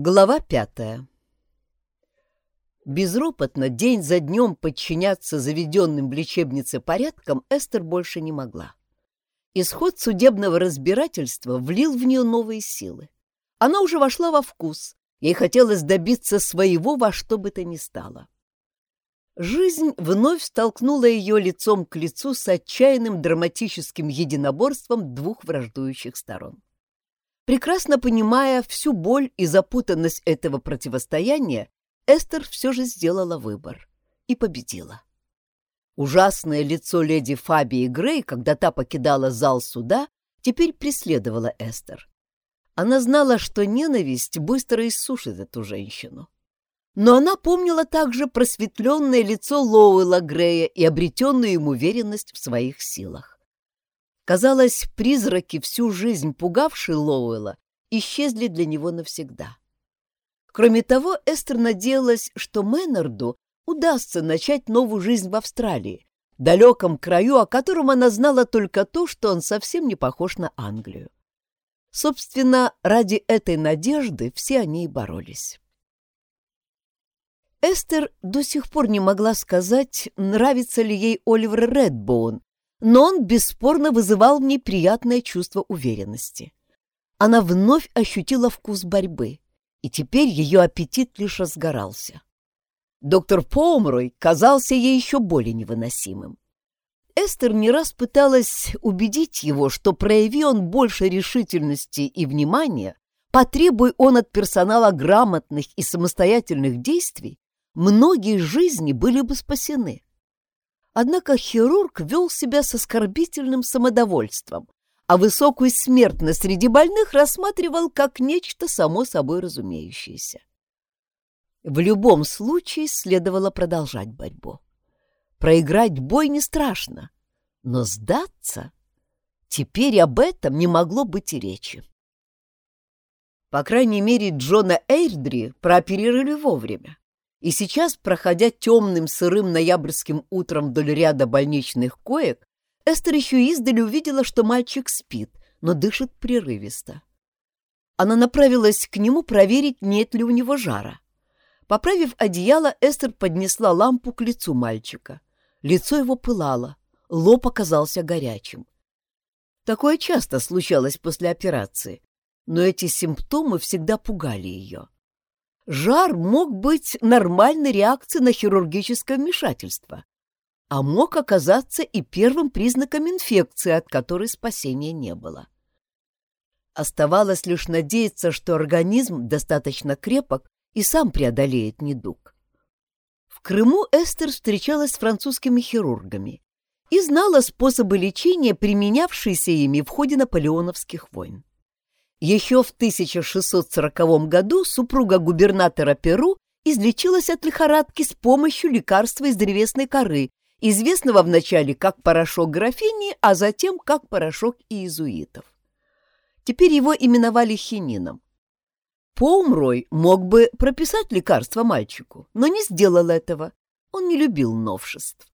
Глава пятая Безропотно день за днем подчиняться заведенным в лечебнице порядкам Эстер больше не могла. Исход судебного разбирательства влил в нее новые силы. Она уже вошла во вкус, ей хотелось добиться своего во что бы то ни стало. Жизнь вновь столкнула ее лицом к лицу с отчаянным драматическим единоборством двух враждующих сторон. Прекрасно понимая всю боль и запутанность этого противостояния, Эстер все же сделала выбор и победила. Ужасное лицо леди Фабии Грей, когда та покидала зал суда, теперь преследовало Эстер. Она знала, что ненависть быстро иссушит эту женщину. Но она помнила также просветленное лицо Лоуэлла Грея и обретенную им уверенность в своих силах. Казалось, призраки, всю жизнь пугавшие Лоуэлла, исчезли для него навсегда. Кроме того, Эстер надеялась, что Мэннарду удастся начать новую жизнь в Австралии, далеком краю, о котором она знала только то, что он совсем не похож на Англию. Собственно, ради этой надежды все они и боролись. Эстер до сих пор не могла сказать, нравится ли ей Оливер Редбоун, но он бесспорно вызывал в ней приятное чувство уверенности. Она вновь ощутила вкус борьбы, и теперь ее аппетит лишь разгорался. Доктор Поумрой казался ей еще более невыносимым. Эстер не раз пыталась убедить его, что прояви он больше решительности и внимания, потребуй он от персонала грамотных и самостоятельных действий, многие жизни были бы спасены. Однако хирург вел себя с оскорбительным самодовольством, а высокую смертность среди больных рассматривал как нечто само собой разумеющееся. В любом случае следовало продолжать борьбу. Проиграть бой не страшно, но сдаться... Теперь об этом не могло быть и речи. По крайней мере, Джона Эйрдри прооперировали вовремя. И сейчас, проходя темным сырым ноябрьским утром вдоль ряда больничных коек, Эстер еще издали увидела, что мальчик спит, но дышит прерывисто. Она направилась к нему проверить, нет ли у него жара. Поправив одеяло, Эстер поднесла лампу к лицу мальчика. Лицо его пылало, лоб оказался горячим. Такое часто случалось после операции, но эти симптомы всегда пугали ее. Жар мог быть нормальной реакцией на хирургическое вмешательство, а мог оказаться и первым признаком инфекции, от которой спасения не было. Оставалось лишь надеяться, что организм достаточно крепок и сам преодолеет недуг. В Крыму Эстер встречалась с французскими хирургами и знала способы лечения, применявшиеся ими в ходе наполеоновских войн. Еще в 1640 году супруга губернатора Перу излечилась от лихорадки с помощью лекарства из древесной коры, известного вначале как порошок графини, а затем как порошок иезуитов. Теперь его именовали хинином. Поумрой мог бы прописать лекарство мальчику, но не сделал этого. Он не любил новшеств.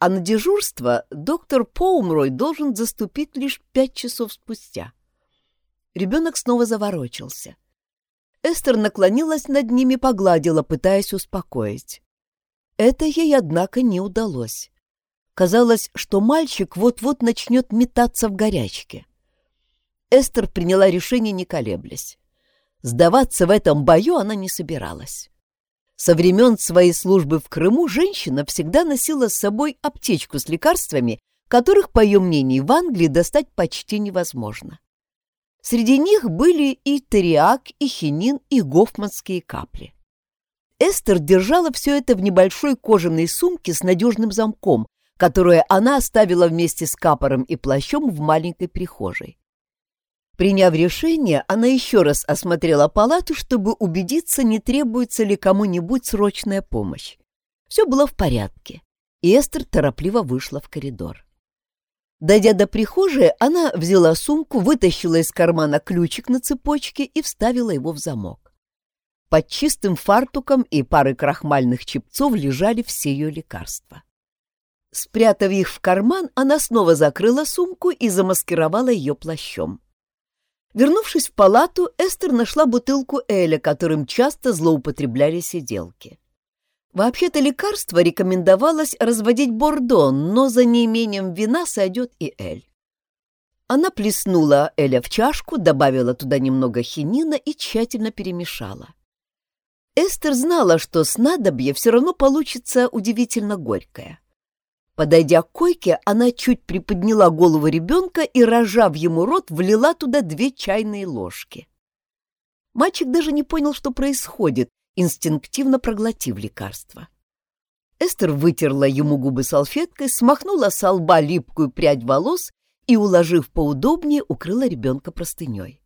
А на дежурство доктор Поумрой должен заступить лишь пять часов спустя. Ребенок снова заворочился. Эстер наклонилась над ними, погладила, пытаясь успокоить. Это ей, однако, не удалось. Казалось, что мальчик вот-вот начнет метаться в горячке. Эстер приняла решение, не колеблясь. Сдаваться в этом бою она не собиралась. Со времен своей службы в Крыму женщина всегда носила с собой аптечку с лекарствами, которых, по ее мнению, в Англии достать почти невозможно. Среди них были и тариак, и хинин, и гофманские капли. Эстер держала все это в небольшой кожаной сумке с надежным замком, которую она оставила вместе с капором и плащом в маленькой прихожей. Приняв решение, она еще раз осмотрела палату, чтобы убедиться, не требуется ли кому-нибудь срочная помощь. Все было в порядке, и Эстер торопливо вышла в коридор. Дойдя до прихожей, она взяла сумку, вытащила из кармана ключик на цепочке и вставила его в замок. Под чистым фартуком и парой крахмальных чепцов лежали все ее лекарства. Спрятав их в карман, она снова закрыла сумку и замаскировала ее плащом. Вернувшись в палату, Эстер нашла бутылку Эля, которым часто злоупотребляли сиделки. Вообще-то лекарство рекомендовалось разводить бордо, но за неимением вина сойдет и Эль. Она плеснула Эля в чашку, добавила туда немного хинина и тщательно перемешала. Эстер знала, что снадобье все равно получится удивительно горькое. Подойдя к койке, она чуть приподняла голову ребенка и, рожав ему рот, влила туда две чайные ложки. Мальчик даже не понял, что происходит, инстинктивно проглотив лекарство. Эстер вытерла ему губы салфеткой, смахнула с лба липкую прядь волос и, уложив поудобнее, укрыла ребенка простыней.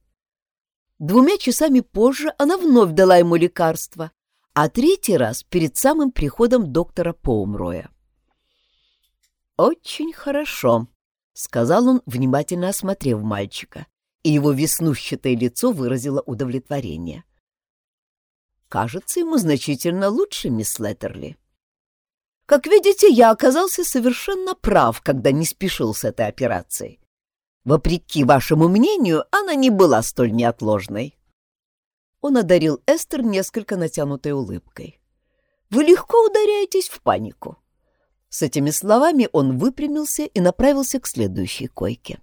Двумя часами позже она вновь дала ему лекарство, а третий раз перед самым приходом доктора Поумроя. «Очень хорошо», — сказал он, внимательно осмотрев мальчика, и его веснущатое лицо выразило удовлетворение. «Кажется, ему значительно лучше, мисс Леттерли». Как видите, я оказался совершенно прав, когда не спешил с этой операцией. Вопреки вашему мнению, она не была столь неотложной. Он одарил Эстер несколько натянутой улыбкой. Вы легко ударяетесь в панику. С этими словами он выпрямился и направился к следующей койке.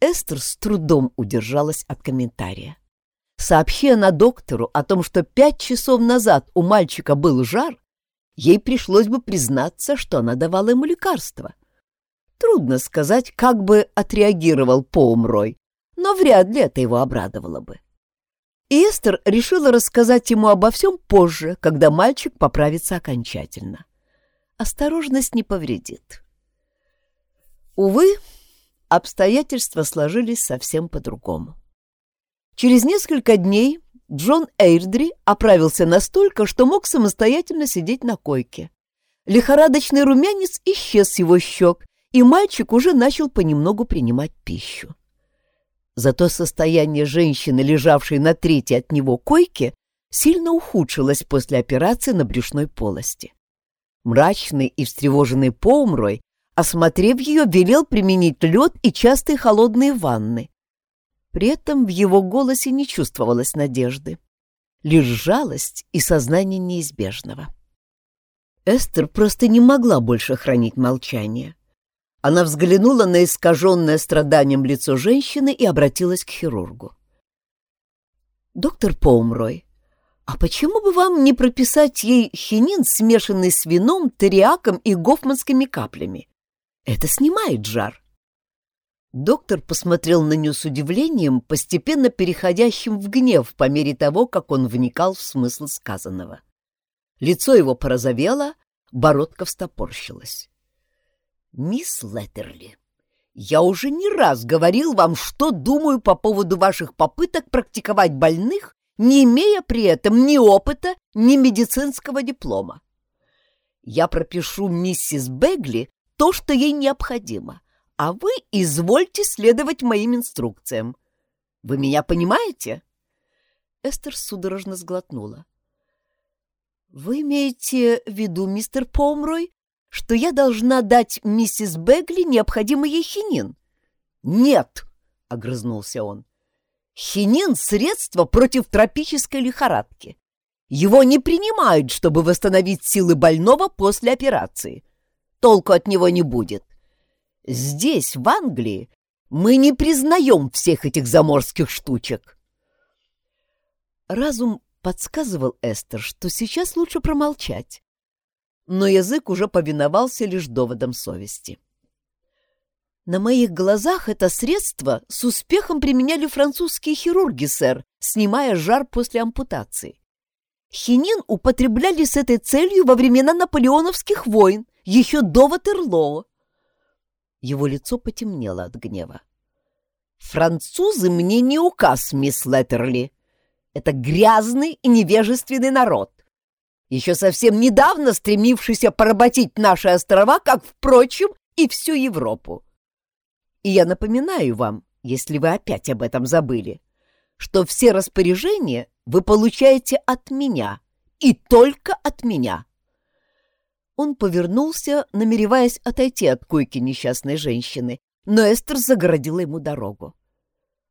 Эстер с трудом удержалась от комментария. Сообщи она доктору о том, что пять часов назад у мальчика был жар, ей пришлось бы признаться, что она давала ему лекарство. Трудно сказать, как бы отреагировал Поумрой, но вряд ли это его обрадовало бы. И Эстер решила рассказать ему обо всем позже, когда мальчик поправится окончательно. Осторожность не повредит. Увы, обстоятельства сложились совсем по-другому. Через несколько дней Джон Эйрдри оправился настолько, что мог самостоятельно сидеть на койке. Лихорадочный румянец исчез с его щек, и мальчик уже начал понемногу принимать пищу. Зато состояние женщины, лежавшей на третьей от него койке, сильно ухудшилось после операции на брюшной полости. Мрачный и встревоженный Поумрой, осмотрев ее, велел применить лед и частые холодные ванны. При этом в его голосе не чувствовалось надежды, лишь жалость и сознание неизбежного. Эстер просто не могла больше хранить молчание. Она взглянула на искаженное страданием лицо женщины и обратилась к хирургу. «Доктор Поумрой, а почему бы вам не прописать ей хинин, смешанный с вином, териаком и гофманскими каплями? Это снимает жар». Доктор посмотрел на нее с удивлением, постепенно переходящим в гнев по мере того, как он вникал в смысл сказанного. Лицо его порозовело, бородка встопорщилась. «Мисс Леттерли, я уже не раз говорил вам, что думаю по поводу ваших попыток практиковать больных, не имея при этом ни опыта, ни медицинского диплома. Я пропишу миссис Бегли то, что ей необходимо, а вы извольте следовать моим инструкциям. Вы меня понимаете?» Эстер судорожно сглотнула. «Вы имеете в виду, мистер Помрой, что я должна дать миссис Бегли необходимый ей хинин. «Нет!» — огрызнулся он. «Хинин — средство против тропической лихорадки. Его не принимают, чтобы восстановить силы больного после операции. Толку от него не будет. Здесь, в Англии, мы не признаем всех этих заморских штучек». Разум подсказывал Эстер, что сейчас лучше промолчать но язык уже повиновался лишь доводам совести. На моих глазах это средство с успехом применяли французские хирурги, сэр, снимая жар после ампутации. Хинин употребляли с этой целью во времена наполеоновских войн, еще до Ватерлоо. Его лицо потемнело от гнева. «Французы мне не указ, мисс Леттерли. Это грязный и невежественный народ еще совсем недавно стремившийся поработить наши острова, как, впрочем, и всю Европу. И я напоминаю вам, если вы опять об этом забыли, что все распоряжения вы получаете от меня, и только от меня. Он повернулся, намереваясь отойти от койки несчастной женщины, но Эстер загородила ему дорогу.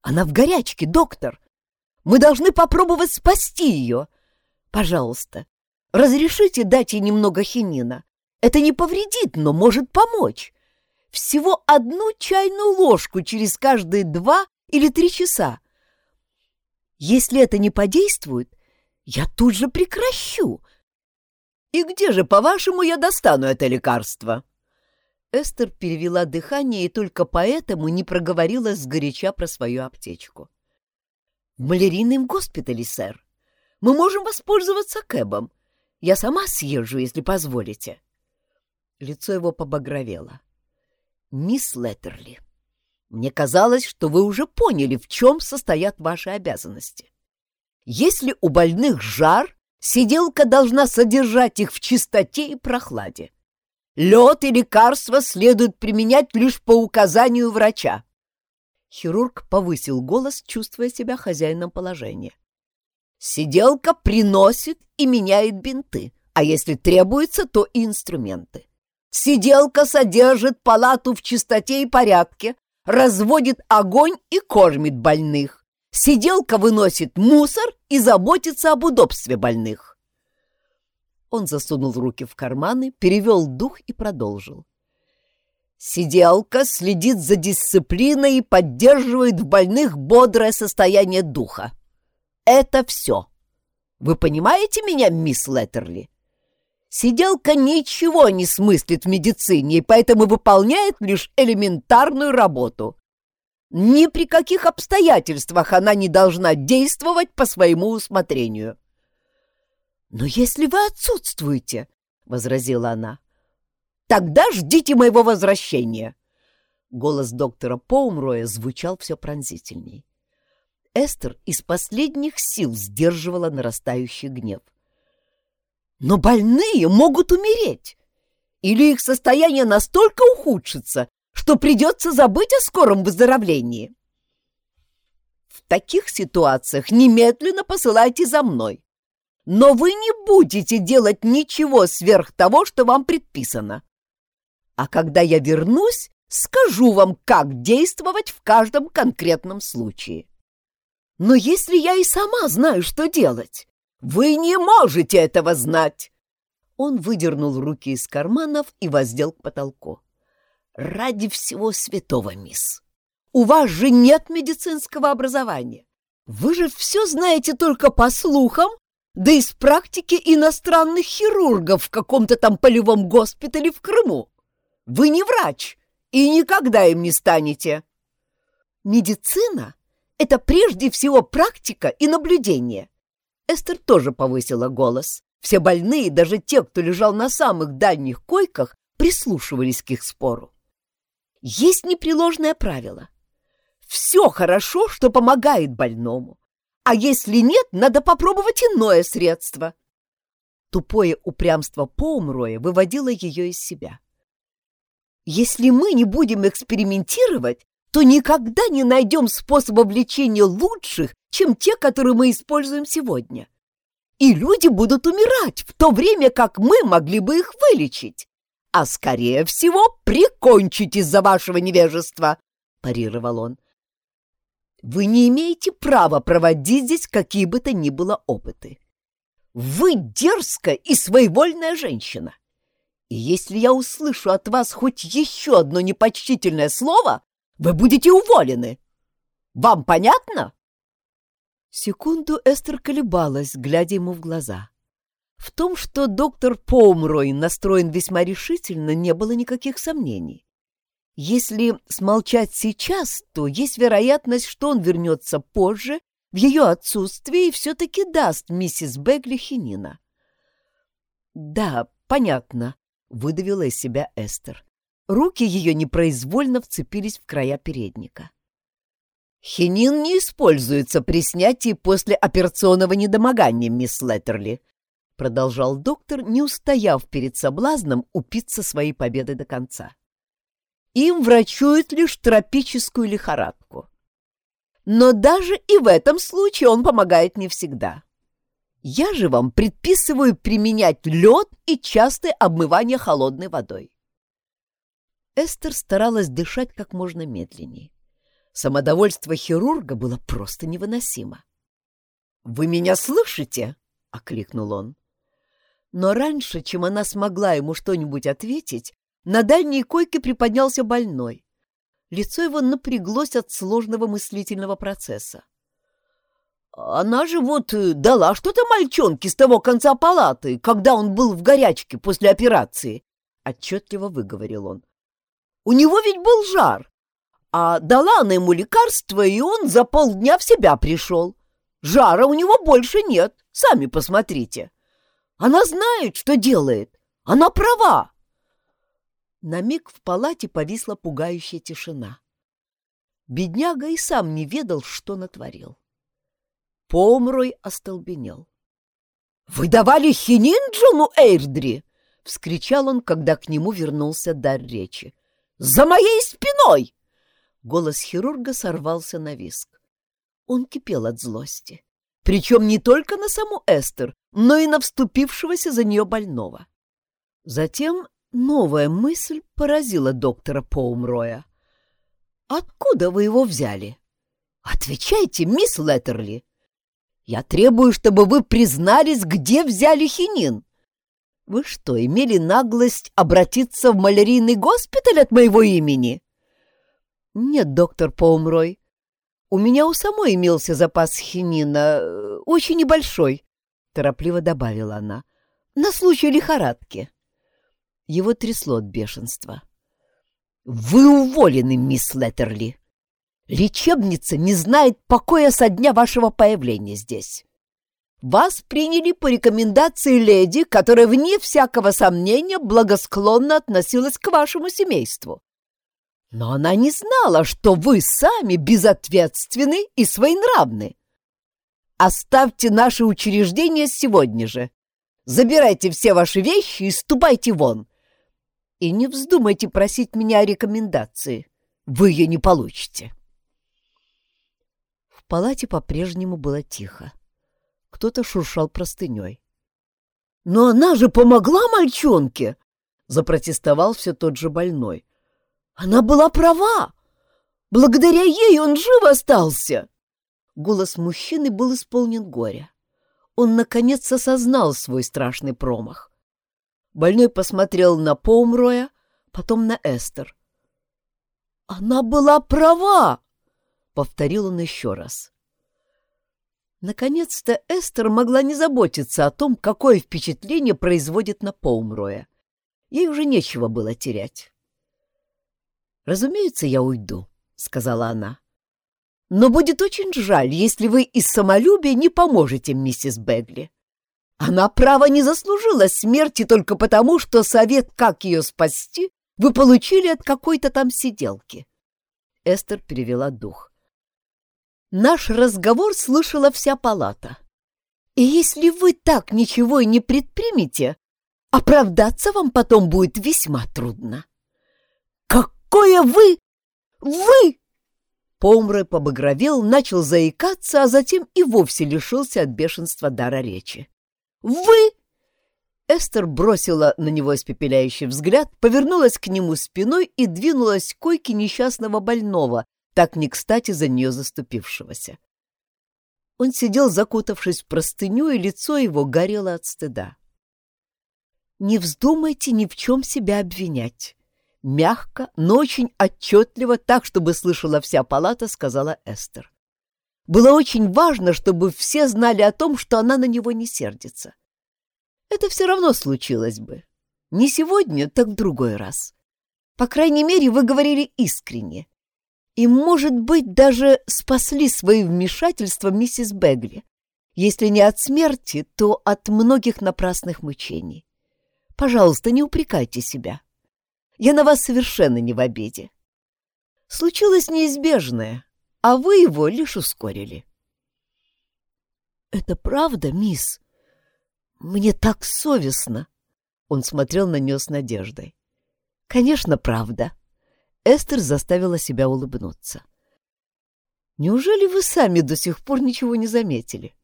Она в горячке, доктор. Мы должны попробовать спасти ее. Пожалуйста, разрешите дать ей немного хинина. Это не повредит, но может помочь. Всего одну чайную ложку через каждые два или три часа. Если это не подействует, я тут же прекращу. И где же, по-вашему, я достану это лекарство? Эстер перевела дыхание и только поэтому не проговорила сгоряча про свою аптечку. — В малярийном госпитале, сэр. Мы можем воспользоваться кэбом. Я сама съезжу, если позволите. Лицо его побагровело. — Мисс Леттерли, мне казалось, что вы уже поняли, в чем состоят ваши обязанности. Если у больных жар, сиделка должна содержать их в чистоте и прохладе. Лед и лекарства следует применять лишь по указанию врача. Хирург повысил голос, чувствуя себя хозяином положения. Сиделка приносит и меняет бинты, а если требуется, то и инструменты. Сиделка содержит палату в чистоте и порядке, разводит огонь и кормит больных. Сиделка выносит мусор и заботится об удобстве больных. Он засунул руки в карманы, перевел дух и продолжил. Сиделка следит за дисциплиной и поддерживает в больных бодрое состояние духа. Это все. Вы понимаете меня, мисс Леттерли? Сиделка ничего не смыслит в медицине и поэтому выполняет лишь элементарную работу. Ни при каких обстоятельствах она не должна действовать по своему усмотрению. «Но если вы отсутствуете», — возразила она, — «тогда ждите моего возвращения». Голос доктора Поумроя звучал все пронзительней. Эстер из последних сил сдерживала нарастающий гнев. «Но больные могут умереть! Или их состояние настолько ухудшится, что придется забыть о скором выздоровлении!» «В таких ситуациях немедленно посылайте за мной но вы не будете делать ничего сверх того, что вам предписано. А когда я вернусь, скажу вам, как действовать в каждом конкретном случае. Но если я и сама знаю, что делать, вы не можете этого знать. Он выдернул руки из карманов и воздел к потолку. Ради всего святого, мисс, у вас же нет медицинского образования. Вы же все знаете только по слухам да из практики иностранных хирургов в каком-то там полевом госпитале в Крыму. Вы не врач и никогда им не станете. Медицина — это прежде всего практика и наблюдение. Эстер тоже повысила голос. Все больные, даже те, кто лежал на самых дальних койках, прислушивались к их спору. Есть непреложное правило. Все хорошо, что помогает больному. А если нет, надо попробовать иное средство. Тупое упрямство Поумроя выводило ее из себя. Если мы не будем экспериментировать, то никогда не найдем способов лечения лучших, чем те, которые мы используем сегодня. И люди будут умирать, в то время как мы могли бы их вылечить. А, скорее всего, прикончить из-за вашего невежества, — парировал он. Вы не имеете права проводить здесь какие бы то ни было опыты. Вы дерзкая и своевольная женщина. И если я услышу от вас хоть еще одно непочтительное слово, вы будете уволены. Вам понятно?» Секунду Эстер колебалась, глядя ему в глаза. В том, что доктор Поумрой настроен весьма решительно, не было никаких сомнений. Если смолчать сейчас, то есть вероятность, что он вернется позже, в ее отсутствие, и все-таки даст миссис Бегли хинина. «Да, понятно», — выдавила из себя Эстер. Руки ее непроизвольно вцепились в края передника. «Хинин не используется при снятии после операционного недомогания, мисс Леттерли», — продолжал доктор, не устояв перед соблазном упиться своей победы до конца им врачуют лишь тропическую лихорадку. Но даже и в этом случае он помогает не всегда. Я же вам предписываю применять лед и частое обмывание холодной водой. Эстер старалась дышать как можно медленнее. Самодовольство хирурга было просто невыносимо. «Вы меня слышите?» — окликнул он. Но раньше, чем она смогла ему что-нибудь ответить, на дальней койке приподнялся больной. Лицо его напряглось от сложного мыслительного процесса. «Она же вот э, дала что-то мальчонке с того конца палаты, когда он был в горячке после операции», — отчетливо выговорил он. «У него ведь был жар, а дала она ему лекарство, и он за полдня в себя пришел. Жара у него больше нет, сами посмотрите. Она знает, что делает. Она права. На миг в палате повисла пугающая тишина. Бедняга и сам не ведал, что натворил. Помрой остолбенел. — Вы давали хинин Джону Эйрдри? — вскричал он, когда к нему вернулся дар речи. — За моей спиной! Голос хирурга сорвался на виск. Он кипел от злости. Причем не только на саму Эстер, но и на вступившегося за нее больного. Затем новая мысль поразила доктора Поумроя. «Откуда вы его взяли?» «Отвечайте, мисс Леттерли!» «Я требую, чтобы вы признались, где взяли хинин!» «Вы что, имели наглость обратиться в малярийный госпиталь от моего имени?» «Нет, доктор Поумрой. У меня у самой имелся запас хинина, э, очень небольшой», — торопливо добавила она, — «на случай лихорадки». Его трясло от бешенства. «Вы уволены, мисс Леттерли. Лечебница не знает покоя со дня вашего появления здесь. Вас приняли по рекомендации леди, которая, вне всякого сомнения, благосклонно относилась к вашему семейству. Но она не знала, что вы сами безответственны и своенравны. Оставьте наше учреждение сегодня же. Забирайте все ваши вещи и ступайте вон. И не вздумайте просить меня о рекомендации. Вы ее не получите. В палате по-прежнему было тихо. Кто-то шуршал простыней. «Но она же помогла мальчонке!» — запротестовал все тот же больной. Она была права. Благодаря ей он жив остался. Голос мужчины был исполнен горя. Он, наконец, осознал свой страшный промах. Больной посмотрел на Поумроя, потом на Эстер. «Она была права!» — повторил он еще раз. Наконец-то Эстер могла не заботиться о том, какое впечатление производит на Поумроя. Ей уже нечего было терять. «Разумеется, я уйду», — сказала она. «Но будет очень жаль, если вы из самолюбия не поможете миссис Бегли. Она, право, не заслужила смерти только потому, что совет, как ее спасти, вы получили от какой-то там сиделки». Эстер перевела дух. «Наш разговор слышала вся палата. И если вы так ничего и не предпримете, оправдаться вам потом будет весьма трудно». «Как какое вы... вы...» Помрой побагровел, начал заикаться, а затем и вовсе лишился от бешенства дара речи. «Вы...» Эстер бросила на него испепеляющий взгляд, повернулась к нему спиной и двинулась к койке несчастного больного, так не кстати за нее заступившегося. Он сидел, закутавшись в простыню, и лицо его горело от стыда. «Не вздумайте ни в чем себя обвинять мягко, но очень отчетливо, так, чтобы слышала вся палата, сказала Эстер. Было очень важно, чтобы все знали о том, что она на него не сердится. Это все равно случилось бы. Не сегодня, так в другой раз. По крайней мере, вы говорили искренне. И, может быть, даже спасли своим вмешательством миссис Бегли. Если не от смерти, то от многих напрасных мучений. Пожалуйста, не упрекайте себя. Я на вас совершенно не в обиде. Случилось неизбежное, а вы его лишь ускорили. «Это правда, мисс? Мне так совестно!» Он смотрел на нее с надеждой. «Конечно, правда!» Эстер заставила себя улыбнуться. «Неужели вы сами до сих пор ничего не заметили?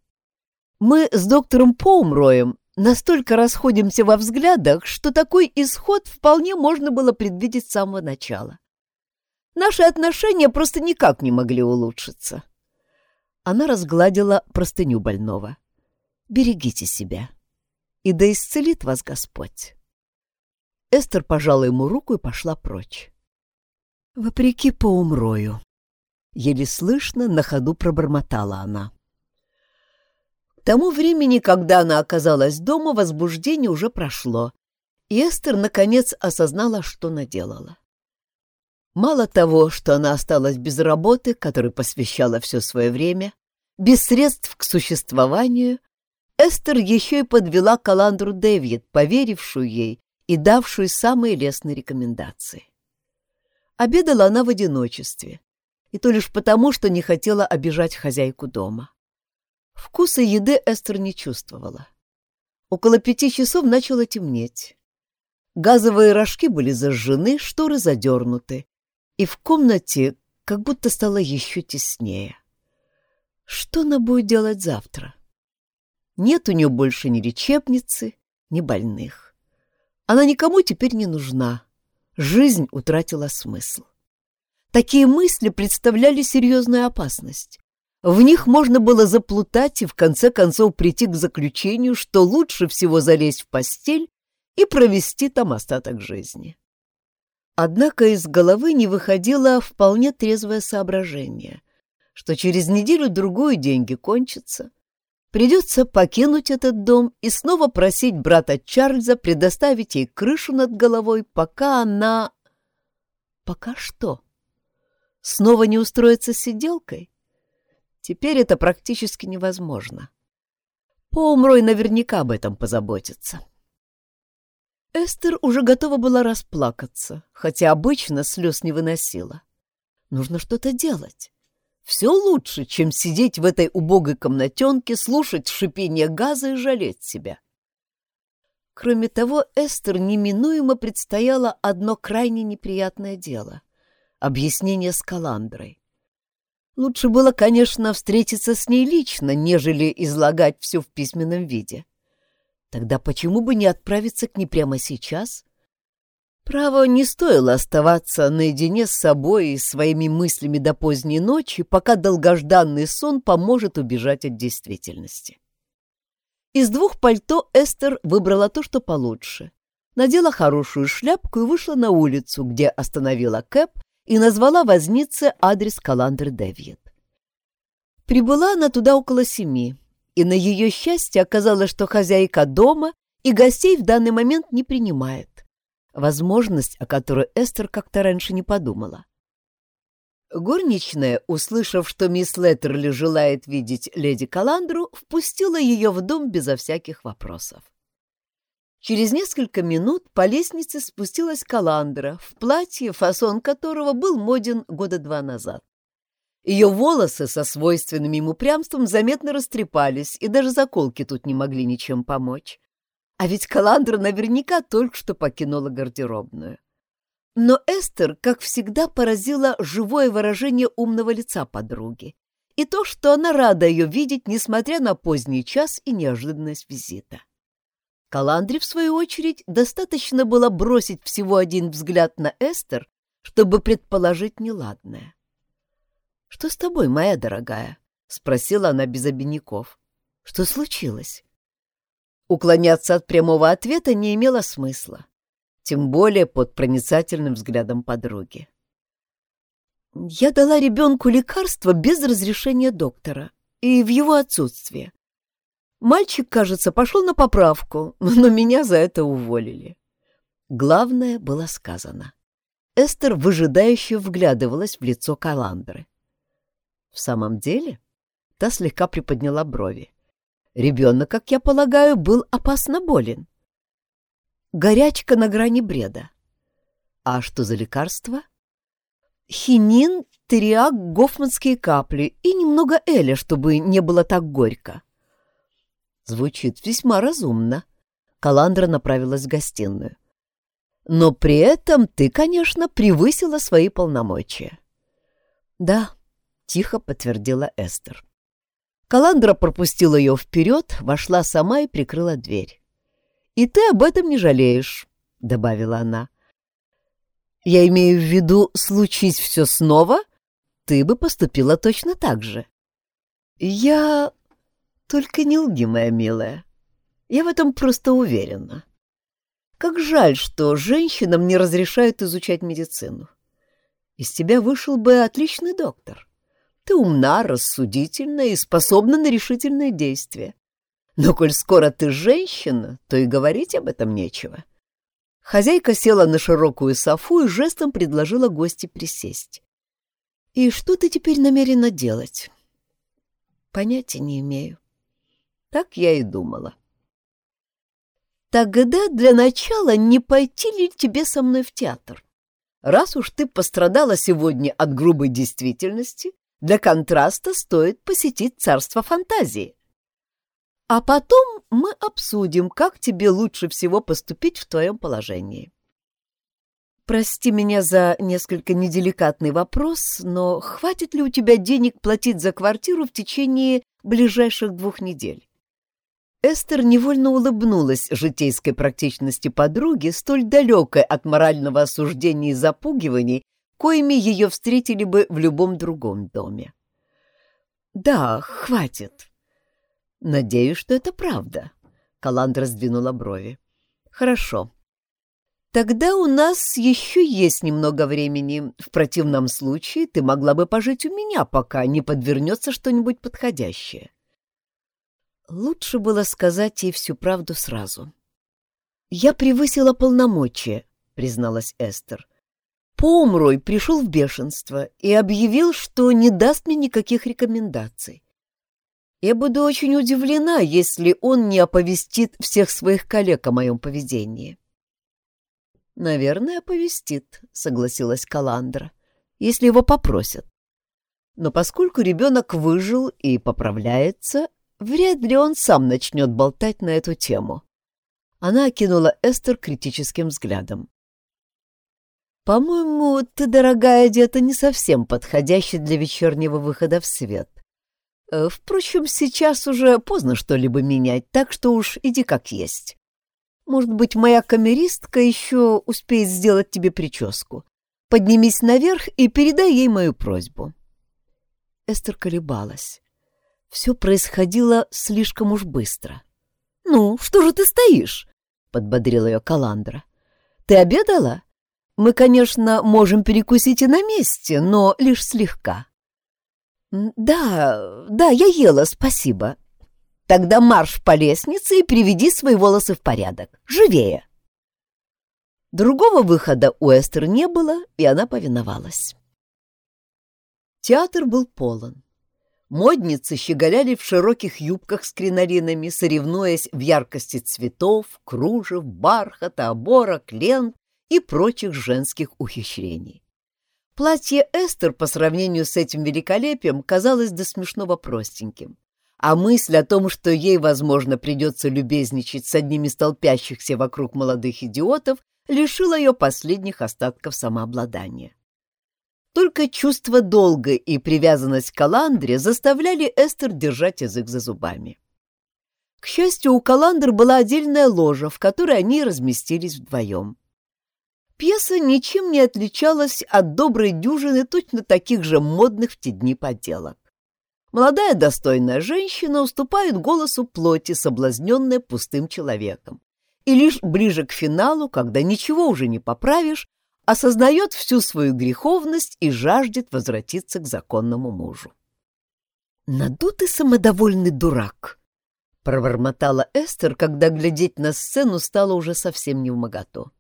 Мы с доктором Поумроем настолько расходимся во взглядах, что такой исход вполне можно было предвидеть с самого начала. Наши отношения просто никак не могли улучшиться. Она разгладила простыню больного. «Берегите себя, и да исцелит вас Господь». Эстер пожала ему руку и пошла прочь. «Вопреки поумрою», — еле слышно на ходу пробормотала она. К тому времени, когда она оказалась дома, возбуждение уже прошло, и Эстер наконец осознала, что наделала. Мало того, что она осталась без работы, которой посвящала все свое время, без средств к существованию, Эстер еще и подвела Каландру Дэвид, поверившую ей и давшую самые лестные рекомендации. Обедала она в одиночестве, и то лишь потому, что не хотела обижать хозяйку дома. Вкуса еды Эстер не чувствовала. Около пяти часов начало темнеть. Газовые рожки были зажжены, шторы задернуты, и в комнате как будто стало еще теснее. Что она будет делать завтра? Нет у нее больше ни лечебницы, ни больных. Она никому теперь не нужна. Жизнь утратила смысл. Такие мысли представляли серьезную опасность. В них можно было заплутать и в конце концов прийти к заключению, что лучше всего залезть в постель и провести там остаток жизни. Однако из головы не выходило вполне трезвое соображение, что через неделю-другую деньги кончатся, придется покинуть этот дом и снова просить брата Чарльза предоставить ей крышу над головой, пока она... Пока что? Снова не устроиться сиделкой? Теперь это практически невозможно. Поумрой наверняка об этом позаботится. Эстер уже готова была расплакаться, хотя обычно слез не выносила. Нужно что-то делать. Все лучше, чем сидеть в этой убогой комнатенке, слушать шипение газа и жалеть себя. Кроме того, Эстер неминуемо предстояло одно крайне неприятное дело — объяснение с Каландрой. Лучше было, конечно, встретиться с ней лично, нежели излагать все в письменном виде. — Тогда почему бы не отправиться к ней прямо сейчас? Право, не стоило оставаться наедине с собой и своими мыслями до поздней ночи, пока долгожданный сон поможет убежать от действительности. Из двух пальто Эстер выбрала то, что получше. Надела хорошую шляпку и вышла на улицу, где остановила Кэп и назвала вознице адрес Каландры Дэвид. Прибыла она туда около семи, и на ее счастье оказалось, что хозяйка дома и гостей в данный момент не принимает. Возможность, о которой Эстер как-то раньше не подумала. Горничная, услышав, что мисс Леттерли желает видеть леди Каландру, впустила ее в дом безо всяких вопросов. Через несколько минут по лестнице спустилась Каландра в платье, фасон которого был моден года два назад. Ее волосы со свойственным ему упрямством заметно растрепались, и даже заколки тут не могли ничем помочь. А ведь Каландра наверняка только что покинула гардеробную. Но Эстер, как всегда, поразила живое выражение умного лица подруги и то, что она рада ее видеть, несмотря на поздний час и неожиданность визита. Каландре, в свою очередь, достаточно было бросить всего один взгляд на Эстер, чтобы предположить неладное. «Что с тобой, моя дорогая?» — спросила она без обиняков. «Что случилось?» Уклоняться от прямого ответа не имело смысла, тем более под проницательным взглядом подруги. «Я дала ребенку лекарство без разрешения доктора и в его отсутствие. Мальчик, кажется, пошел на поправку, но меня за это уволили». Главное было сказано. Эстер выжидающе вглядывалась в лицо Каландры. «В самом деле?» Та слегка приподняла брови. «Ребенок, как я полагаю, был опасно болен. Горячка на грани бреда. А что за лекарство?» «Хинин, триак, гофманские капли и немного эля, чтобы не было так горько». Звучит весьма разумно. Каландра направилась в гостиную. Но при этом ты, конечно, превысила свои полномочия. Да, — тихо подтвердила Эстер. Каландра пропустила ее вперед, вошла сама и прикрыла дверь. «И ты об этом не жалеешь», — добавила она. Я имею в виду, случись все снова, ты бы поступила точно так же. Я... Только не лги, моя милая. Я в этом просто уверена. Как жаль, что женщинам не разрешают изучать медицину. Из тебя вышел бы отличный доктор. Ты умна, рассудительна и способна на решительные действия. Но коль скоро ты женщина, то и говорить об этом нечего. Хозяйка села на широкую софу и жестом предложила гости присесть. «И что ты теперь намерена делать?» «Понятия не имею». Так я и думала. «Тогда для начала не пойти ли тебе со мной в театр? Раз уж ты пострадала сегодня от грубой действительности, для контраста стоит посетить царство фантазии. А потом мы обсудим, как тебе лучше всего поступить в твоем положении. Прости меня за несколько неделикатный вопрос, но хватит ли у тебя денег платить за квартиру в течение ближайших двух недель? Эстер невольно улыбнулась житейской практичности подруги, столь далекой от морального осуждения и запугиваний, коими ее встретили бы в любом другом доме. «Да, хватит». «Надеюсь, что это правда», — Каландра сдвинула брови. «Хорошо. Тогда у нас еще есть немного времени. В противном случае ты могла бы пожить у меня, пока не подвернется что-нибудь подходящее». Лучше было сказать ей всю правду сразу. «Я превысила полномочия», — призналась Эстер. Поумрой пришел в бешенство и объявил, что не даст мне никаких рекомендаций. Я буду очень удивлена, если он не оповестит всех своих коллег о моем поведении. «Наверное, оповестит», — согласилась Каландра, — «если его попросят. Но поскольку ребенок выжил и поправляется, вряд ли он сам начнет болтать на эту тему». Она окинула Эстер критическим взглядом. «По-моему, ты, дорогая, одета не совсем подходящий для вечернего выхода в свет. Э, впрочем, сейчас уже поздно что-либо менять, так что уж иди как есть. Может быть, моя камеристка еще успеет сделать тебе прическу. Поднимись наверх и передай ей мою просьбу». Эстер колебалась. Все происходило слишком уж быстро. «Ну, что же ты стоишь?» — подбодрила ее Каландра. «Ты обедала? Мы, конечно, можем перекусить и на месте, но лишь слегка. Да, да, я ела, спасибо. Тогда марш по лестнице и приведи свои волосы в порядок. Живее. Другого выхода у Эстер не было, и она повиновалась. Театр был полон. Модницы щеголяли в широких юбках с кринолинами, соревнуясь в яркости цветов, кружев, бархата, оборок, лент и прочих женских ухищрений. Платье Эстер по сравнению с этим великолепием казалось до смешного простеньким, а мысль о том, что ей, возможно, придется любезничать с одним из толпящихся вокруг молодых идиотов, лишила ее последних остатков самообладания. Только чувство долга и привязанность к Каландре заставляли Эстер держать язык за зубами. К счастью, у Каландр была отдельная ложа, в которой они разместились вдвоем. Пьеса ничем не отличалась от доброй дюжины точно таких же модных в те дни подделок. Молодая достойная женщина уступает голосу плоти, соблазненная пустым человеком. И лишь ближе к финалу, когда ничего уже не поправишь, осознает всю свою греховность и жаждет возвратиться к законному мужу. «Надутый самодовольный дурак!» — пробормотала Эстер, когда глядеть на сцену стало уже совсем не в моготу.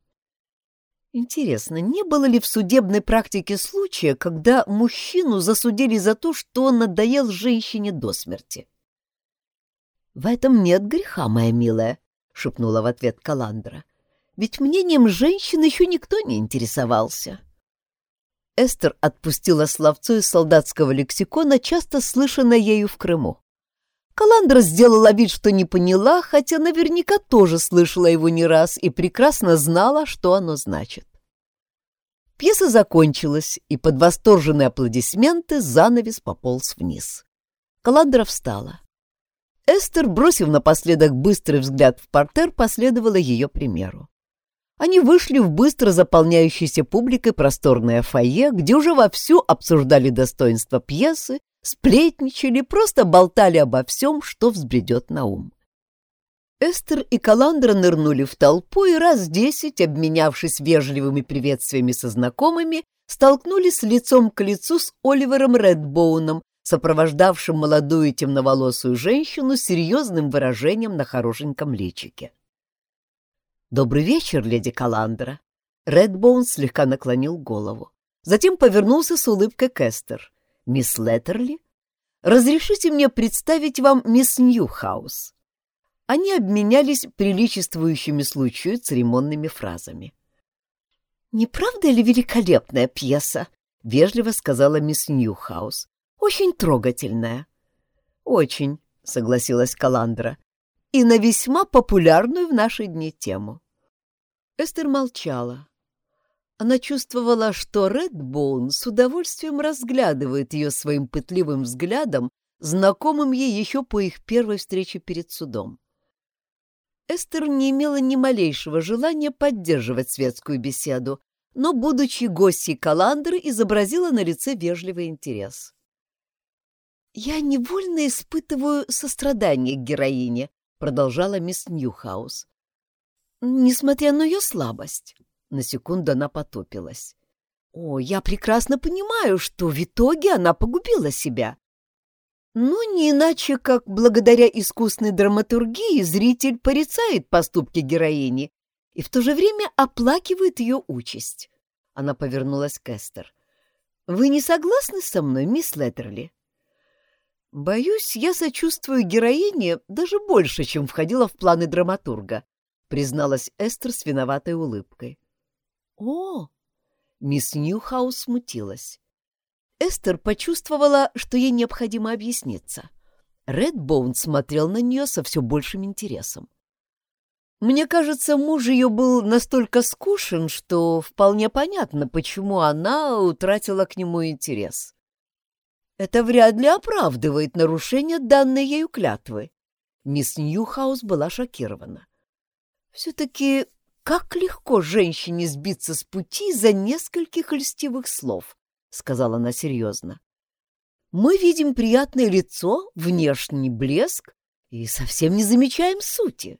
Интересно, не было ли в судебной практике случая, когда мужчину засудили за то, что он надоел женщине до смерти? «В этом нет греха, моя милая», — шепнула в ответ Каландра. «Ведь мнением женщин еще никто не интересовался». Эстер отпустила словцо из солдатского лексикона, часто слышанное ею в Крыму. Каландра сделала вид, что не поняла, хотя наверняка тоже слышала его не раз и прекрасно знала, что оно значит. Пьеса закончилась, и под восторженные аплодисменты занавес пополз вниз. Каландра встала. Эстер, бросив напоследок быстрый взгляд в портер, последовала ее примеру. Они вышли в быстро заполняющейся публикой просторное фойе, где уже вовсю обсуждали достоинства пьесы, сплетничали, просто болтали обо всем, что взбредет на ум. Эстер и Каландра нырнули в толпу и раз десять, обменявшись вежливыми приветствиями со знакомыми, столкнулись лицом к лицу с Оливером Редбоуном, сопровождавшим молодую темноволосую женщину с серьезным выражением на хорошеньком личике. «Добрый вечер, леди Каландра!» Редбоун слегка наклонил голову. Затем повернулся с улыбкой к Эстер. «Мисс Леттерли, разрешите мне представить вам мисс Ньюхаус». Они обменялись приличествующими случаю церемонными фразами. «Не правда ли великолепная пьеса?» — вежливо сказала мисс Ньюхаус. «Очень трогательная». «Очень», — согласилась Каландра, — «и на весьма популярную в наши дни тему». Эстер молчала. Она чувствовала, что Редбоун с удовольствием разглядывает ее своим пытливым взглядом, знакомым ей еще по их первой встрече перед судом. Эстер не имела ни малейшего желания поддерживать светскую беседу, но, будучи гостьей Каландры, изобразила на лице вежливый интерес. «Я невольно испытываю сострадание к героине», — продолжала мисс Ньюхаус. «Несмотря на ее слабость». На секунду она потопилась. «О, я прекрасно понимаю, что в итоге она погубила себя. Ну, не иначе, как благодаря искусной драматургии зритель порицает поступки героини и в то же время оплакивает ее участь. Она повернулась к Эстер. «Вы не согласны со мной, мисс Леттерли?» «Боюсь, я сочувствую героине даже больше, чем входила в планы драматурга», призналась Эстер с виноватой улыбкой. «О!» Мисс Ньюхаус смутилась. Эстер почувствовала, что ей необходимо объясниться. Редбоун смотрел на нее со все большим интересом. Мне кажется, муж ее был настолько скушен, что вполне понятно, почему она утратила к нему интерес. Это вряд ли оправдывает нарушение данной ею клятвы. Мисс Ньюхаус была шокирована. Все-таки как легко женщине сбиться с пути за нескольких льстивых слов. — сказала она серьезно. «Мы видим приятное лицо, внешний блеск и совсем не замечаем сути».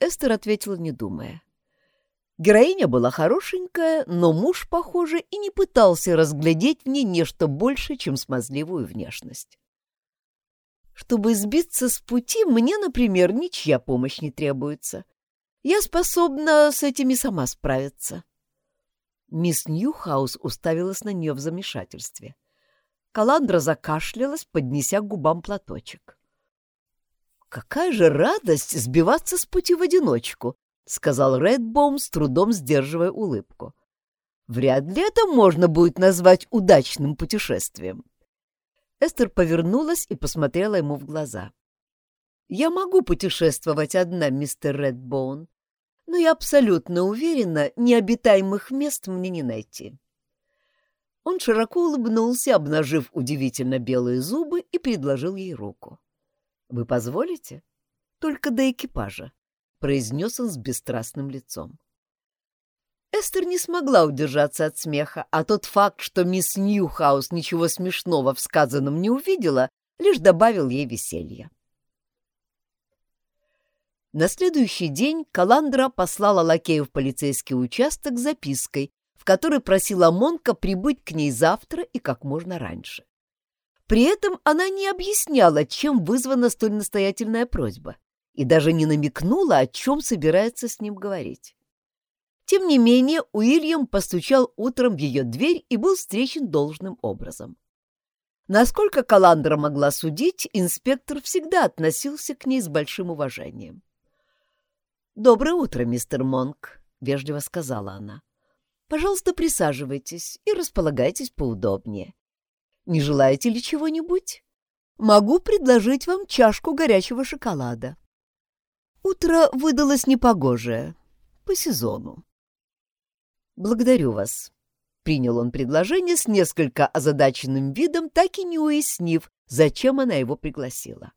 Эстер ответила, не думая. Героиня была хорошенькая, но муж, похоже, и не пытался разглядеть в ней нечто больше, чем смазливую внешность. Чтобы сбиться с пути, мне, например, ничья помощь не требуется. Я способна с этими сама справиться. Мисс Ньюхаус уставилась на нее в замешательстве. Каландра закашлялась, поднеся к губам платочек. «Какая же радость сбиваться с пути в одиночку!» — сказал Редбоум, с трудом сдерживая улыбку. «Вряд ли это можно будет назвать удачным путешествием». Эстер повернулась и посмотрела ему в глаза. «Я могу путешествовать одна, мистер Редбоун, но я абсолютно уверена, необитаемых мест мне не найти. Он широко улыбнулся, обнажив удивительно белые зубы, и предложил ей руку. «Вы позволите?» «Только до экипажа», — произнес он с бесстрастным лицом. Эстер не смогла удержаться от смеха, а тот факт, что мисс Ньюхаус ничего смешного в сказанном не увидела, лишь добавил ей веселья. На следующий день Каландра послала лакею в полицейский участок запиской, в которой просила Монка прибыть к ней завтра и как можно раньше. При этом она не объясняла, чем вызвана столь настоятельная просьба, и даже не намекнула, о чем собирается с ним говорить. Тем не менее, Уильям постучал утром в ее дверь и был встречен должным образом. Насколько Каландра могла судить, инспектор всегда относился к ней с большим уважением. «Доброе утро, мистер Монк», — вежливо сказала она. «Пожалуйста, присаживайтесь и располагайтесь поудобнее. Не желаете ли чего-нибудь? Могу предложить вам чашку горячего шоколада. Утро выдалось непогожее, по сезону». «Благодарю вас», — принял он предложение с несколько озадаченным видом, так и не уяснив, зачем она его пригласила.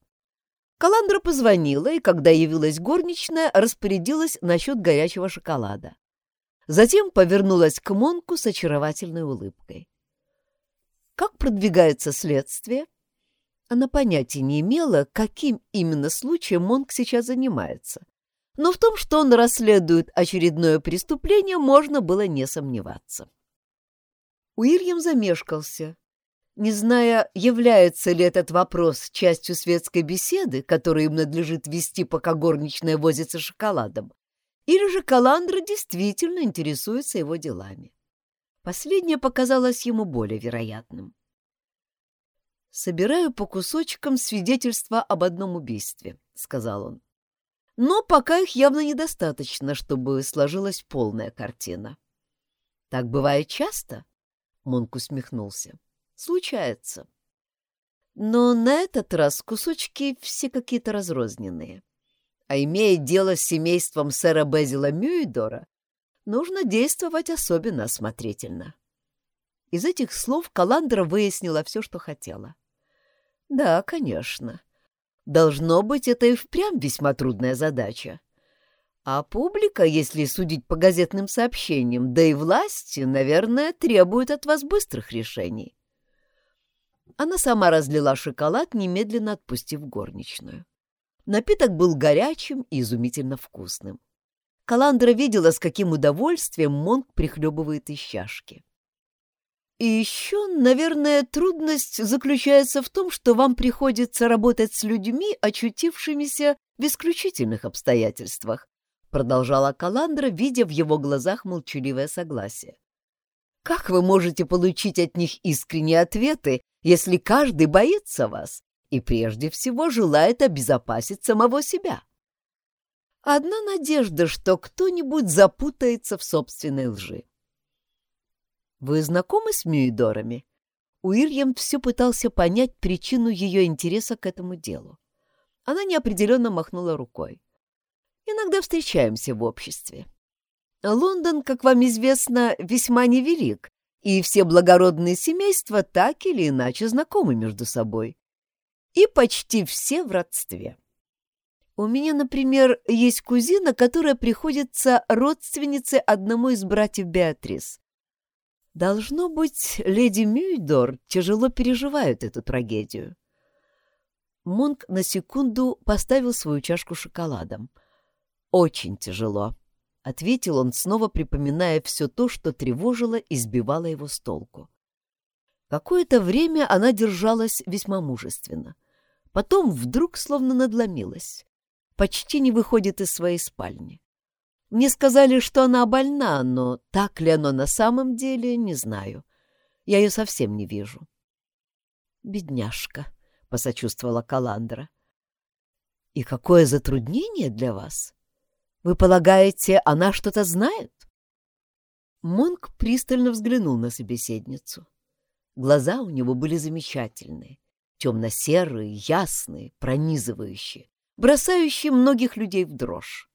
Каландра позвонила, и, когда явилась горничная, распорядилась насчет горячего шоколада. Затем повернулась к Монку с очаровательной улыбкой. «Как продвигается следствие?» Она понятия не имела, каким именно случаем Монк сейчас занимается. Но в том, что он расследует очередное преступление, можно было не сомневаться. Уильям замешкался, не зная, является ли этот вопрос частью светской беседы, которую им надлежит вести, пока горничная возится шоколадом, или же Каландра действительно интересуется его делами. Последнее показалось ему более вероятным. «Собираю по кусочкам свидетельства об одном убийстве», — сказал он. «Но пока их явно недостаточно, чтобы сложилась полная картина». «Так бывает часто?» — Монк усмехнулся. Случается. Но на этот раз кусочки все какие-то разрозненные. А имея дело с семейством сэра Безила Мюидора, нужно действовать особенно осмотрительно. Из этих слов Каландра выяснила все, что хотела. Да, конечно. Должно быть, это и впрямь весьма трудная задача. А публика, если судить по газетным сообщениям, да и власти, наверное, требуют от вас быстрых решений. Она сама разлила шоколад, немедленно отпустив горничную. Напиток был горячим и изумительно вкусным. Каландра видела, с каким удовольствием Монк прихлебывает из чашки. И еще, наверное, трудность заключается в том, что вам приходится работать с людьми, очутившимися в исключительных обстоятельствах, продолжала Каландра, видя в его глазах молчаливое согласие. Как вы можете получить от них искренние ответы, если каждый боится вас и прежде всего желает обезопасить самого себя? Одна надежда, что кто-нибудь запутается в собственной лжи. Вы знакомы с Мюидорами? Уильям все пытался понять причину ее интереса к этому делу. Она неопределенно махнула рукой. Иногда встречаемся в обществе. Лондон, как вам известно, весьма невелик, и все благородные семейства так или иначе знакомы между собой. И почти все в родстве. У меня, например, есть кузина, которая приходится родственницей одному из братьев Беатрис. Должно быть, леди Мюйдор тяжело переживает эту трагедию. Монк на секунду поставил свою чашку шоколадом. Очень тяжело. — ответил он, снова припоминая все то, что тревожило и сбивало его с толку. Какое-то время она держалась весьма мужественно. Потом вдруг словно надломилась. Почти не выходит из своей спальни. Мне сказали, что она больна, но так ли оно на самом деле, не знаю. Я ее совсем не вижу. «Бедняжка», — посочувствовала Каландра. «И какое затруднение для вас!» Вы полагаете, она что-то знает? Монк пристально взглянул на собеседницу. Глаза у него были замечательные, темно-серые, ясные, пронизывающие, бросающие многих людей в дрожь.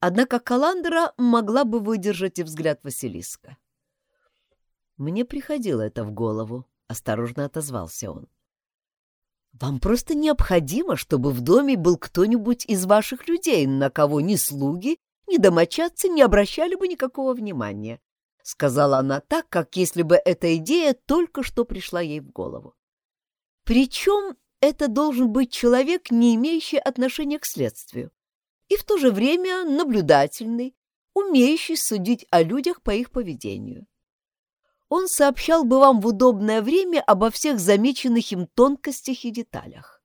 Однако Каландра могла бы выдержать и взгляд Василиска. «Мне приходило это в голову», — осторожно отозвался он. Вам просто необходимо, чтобы в доме был кто-нибудь из ваших людей, на кого ни слуги, ни домочадцы не обращали бы никакого внимания, — сказала она так, как если бы эта идея только что пришла ей в голову. Причем это должен быть человек, не имеющий отношения к следствию, и в то же время наблюдательный, умеющий судить о людях по их поведению он сообщал бы вам в удобное время обо всех замеченных им тонкостях и деталях.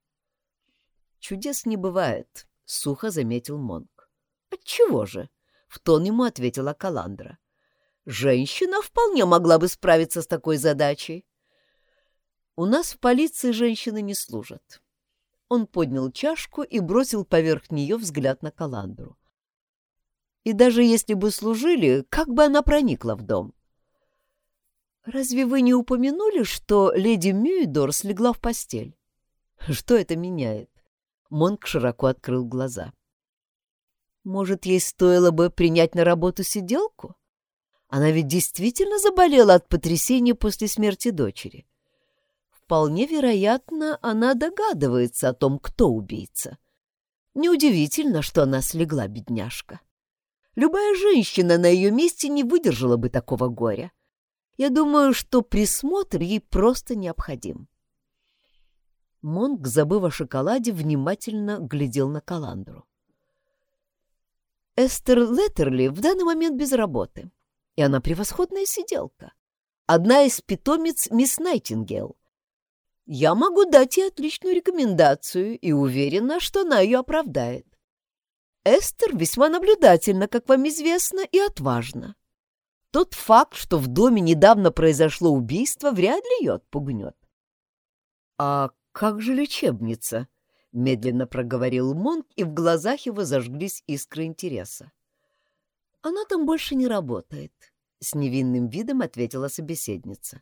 «Чудес не бывает», — сухо заметил Монк. «Отчего же?» — в тон ему ответила Каландра. «Женщина вполне могла бы справиться с такой задачей». «У нас в полиции женщины не служат». Он поднял чашку и бросил поверх нее взгляд на Каландру. «И даже если бы служили, как бы она проникла в дом?» «Разве вы не упомянули, что леди Мюидор слегла в постель?» «Что это меняет?» Монк широко открыл глаза. «Может, ей стоило бы принять на работу сиделку? Она ведь действительно заболела от потрясения после смерти дочери. вполне вероятно, она догадывается о том, кто убийца. Неудивительно, что она слегла, бедняжка. Любая женщина на ее месте не выдержала бы такого горя. Я думаю, что присмотр ей просто необходим. Монг, забыв о шоколаде, внимательно глядел на Каландру. Эстер Леттерли в данный момент без работы, и она превосходная сиделка. Одна из питомец мисс Найтингел. Я могу дать ей отличную рекомендацию и уверена, что она ее оправдает. Эстер весьма наблюдательна, как вам известно, и отважна. Тот факт, что в доме недавно произошло убийство, вряд ли ее отпугнет. — А как же лечебница? — медленно проговорил Монк, и в глазах его зажглись искры интереса. — Она там больше не работает, — с невинным видом ответила собеседница.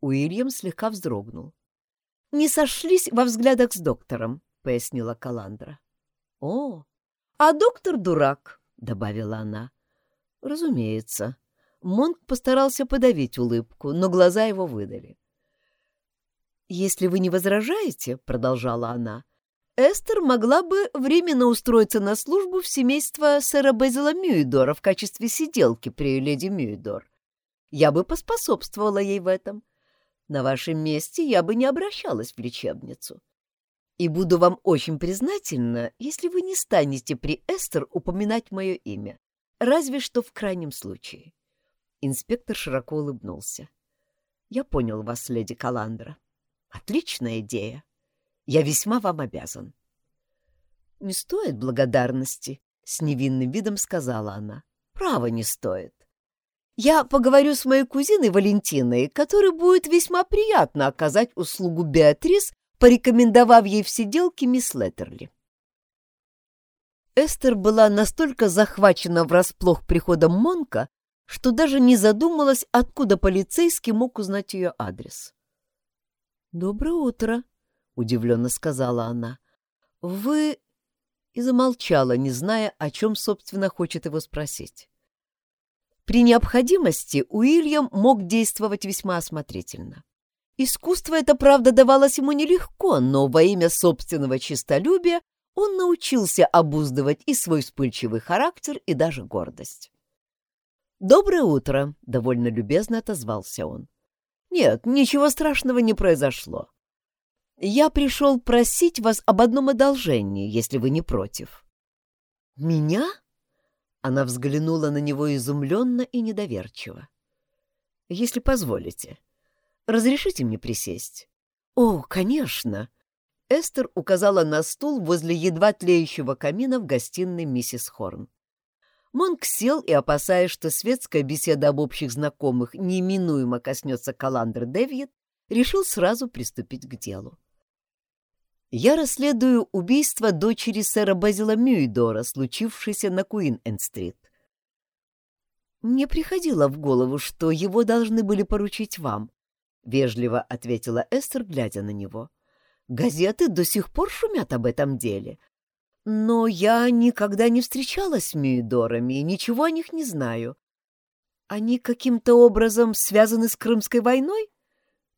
Уильям слегка вздрогнул. — Не сошлись во взглядах с доктором, — пояснила Каландра. — О, а доктор дурак, — добавила она. — Разумеется. Монк постарался подавить улыбку, но глаза его выдали. — Если вы не возражаете, — продолжала она, — Эстер могла бы временно устроиться на службу в семейство сэра Безила Мюидора в качестве сиделки при леди Мюидор. Я бы поспособствовала ей в этом. На вашем месте я бы не обращалась в лечебницу. И буду вам очень признательна, если вы не станете при Эстер упоминать мое имя, разве что в крайнем случае. Инспектор широко улыбнулся. Я понял вас, леди Каландра. Отличная идея. Я весьма вам обязан. Не стоит благодарности, с невинным видом сказала она. Право не стоит. Я поговорю с моей кузиной Валентиной, которой будет весьма приятно оказать услугу Беатрис порекомендовав ей в сиделке мисс Леттерли. Эстер была настолько захвачена врасплох приходом Монка, что даже не задумалась, откуда полицейский мог узнать ее адрес. «Доброе утро», — удивленно сказала она. «Вы...» и замолчала, не зная, о чем, собственно, хочет его спросить. При необходимости Уильям мог действовать весьма осмотрительно. Искусство это, правда, давалось ему нелегко, но во имя собственного честолюбия он научился обуздывать и свой вспыльчивый характер, и даже гордость. «Доброе утро», — довольно любезно отозвался он. «Нет, ничего страшного не произошло. Я пришел просить вас об одном одолжении, если вы не против». «Меня?» Она взглянула на него изумленно и недоверчиво. «Если позволите». Разрешите мне присесть?» «О, конечно!» Эстер указала на стул возле едва тлеющего камина в гостиной миссис Хорн. Монк сел и, опасаясь, что светская беседа об общих знакомых неминуемо коснется Каландр Дэвид, решил сразу приступить к делу. «Я расследую убийство дочери сэра Базила Мюидора, случившееся на Куин-Энд-стрит. Мне приходило в голову, что его должны были поручить вам, — вежливо ответила Эстер, глядя на него. «Газеты до сих пор шумят об этом деле. Но я никогда не встречалась с Мюидорами и ничего о них не знаю. Они каким-то образом связаны с Крымской войной?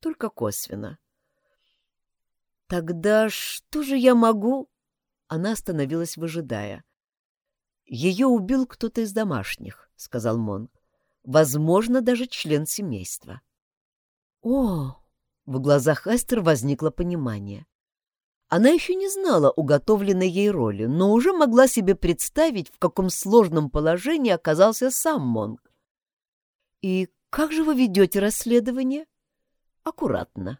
Только косвенно». «Тогда что же я могу?» Она остановилась, выжидая. «Ее убил кто-то из домашних», — сказал Монг. «Возможно, даже член семейства». «О!» — в глазах Эстер возникло понимание. Она еще не знала уготовленной ей роли, но уже могла себе представить, в каком сложном положении оказался сам Монг. «И как же вы ведете расследование?» «Аккуратно».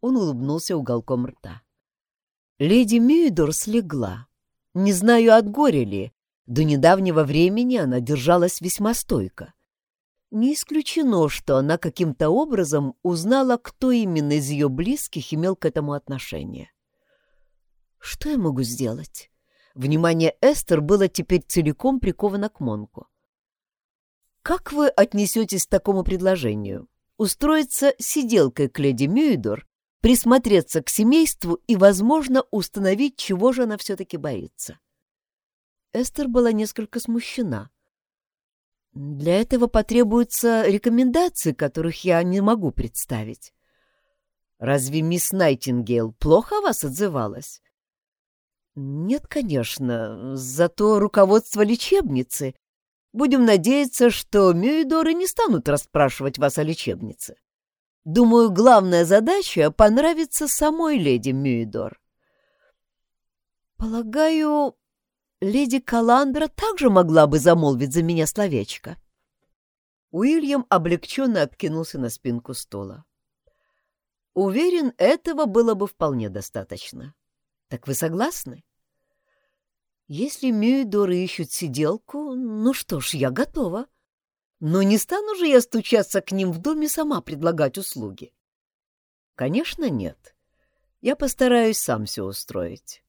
Он улыбнулся уголком рта. Леди Мюидор слегла. Не знаю, от горя ли. До недавнего времени она держалась весьма стойко. Не исключено, что она каким-то образом узнала, кто именно из ее близких имел к этому отношение. Что я могу сделать? Внимание Эстер было теперь целиком приковано к Монку. Как вы отнесетесь к такому предложению? Устроиться сиделкой к леди Мюидор, присмотреться к семейству и, возможно, установить, чего же она все-таки боится. Эстер была несколько смущена. Для этого потребуются рекомендации, которых я не могу представить. Разве мисс Найтингейл плохо о вас отзывалась? Нет, конечно, зато руководство лечебницы. Будем надеяться, что Мюидоры не станут расспрашивать вас о лечебнице. Думаю, главная задача — понравиться самой леди Мюидор. Полагаю, леди Каландра также могла бы замолвить за меня словечко. Уильям облегченно откинулся на спинку стола. Уверен, этого было бы вполне достаточно. Так вы согласны? Если Мюидоры ищут сиделку, ну что ж, я готова. Но не стану же я стучаться к ним в доме сама предлагать услуги. Конечно, нет. Я постараюсь сам все устроить.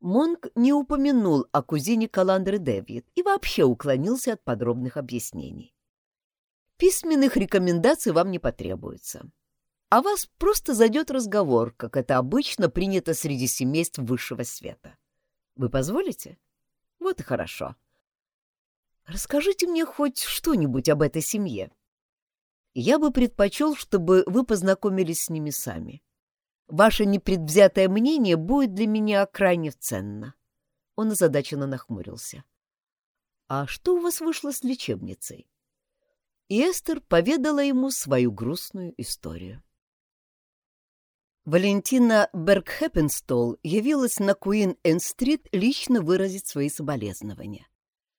Монк не упомянул о кузине Каландры Дэвид и вообще уклонился от подробных объяснений. Письменных рекомендаций вам не потребуется. А вас просто зайдет разговор, как это обычно принято среди семейств высшего света. Вы позволите? Вот и хорошо. Расскажите мне хоть что-нибудь об этой семье. Я бы предпочел, чтобы вы познакомились с ними сами. Ваше непредвзятое мнение будет для меня крайне ценно. Он озадаченно нахмурился. А что у вас вышло с лечебницей? И Эстер поведала ему свою грустную историю. Валентина Бергхеппенстол явилась на Куин-Энн-стрит лично выразить свои соболезнования.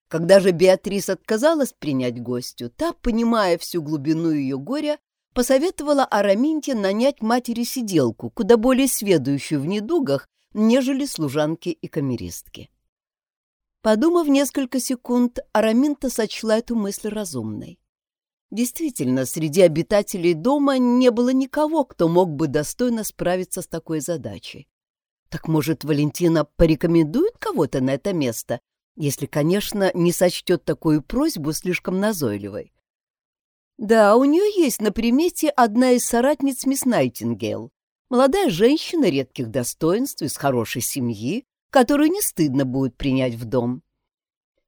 Когда же Беатрис отказалась принять гостю, та, понимая всю глубину ее горя, посоветовала Араминте нанять матери-сиделку, куда более сведущую в недугах, нежели служанки и камеристки. Подумав несколько секунд, Араминта сочла эту мысль разумной. Действительно, среди обитателей дома не было никого, кто мог бы достойно справиться с такой задачей. Так, может, Валентина порекомендует кого-то на это место, если, конечно, не сочтет такую просьбу слишком назойливой? Да, у нее есть на примете одна из соратниц мисс Найтингейл, молодая женщина редких достоинств из хорошей семьи, которую не стыдно будет принять в дом.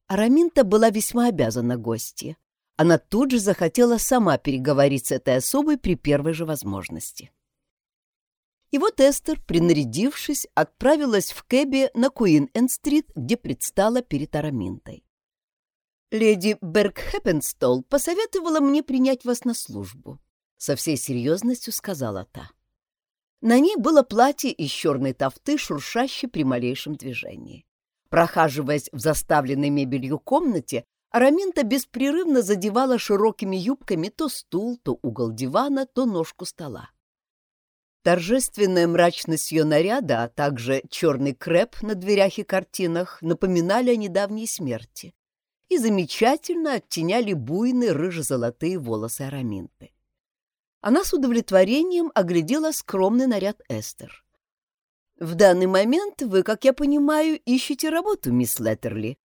Араминта была весьма обязана гостье она тут же захотела сама переговорить с этой особой при первой же возможности. И вот Эстер, принарядившись, отправилась в Кэбби на Куин-Энд-стрит, где предстала перед Араминтой. «Леди Бергхеппенстол посоветовала мне принять вас на службу», — со всей серьезностью сказала та. На ней было платье из черной тофты, шуршащей при малейшем движении. Прохаживаясь в заставленной мебелью комнате, Араминта беспрерывно задевала широкими юбками то стул, то угол дивана, то ножку стола. Торжественная мрачность ее наряда, а также черный креп на дверях и картинах напоминали о недавней смерти и замечательно оттеняли буйные рыже-золотые волосы Араминты. Она с удовлетворением оглядела скромный наряд Эстер. «В данный момент вы, как я понимаю, ищете работу, мисс Леттерли»,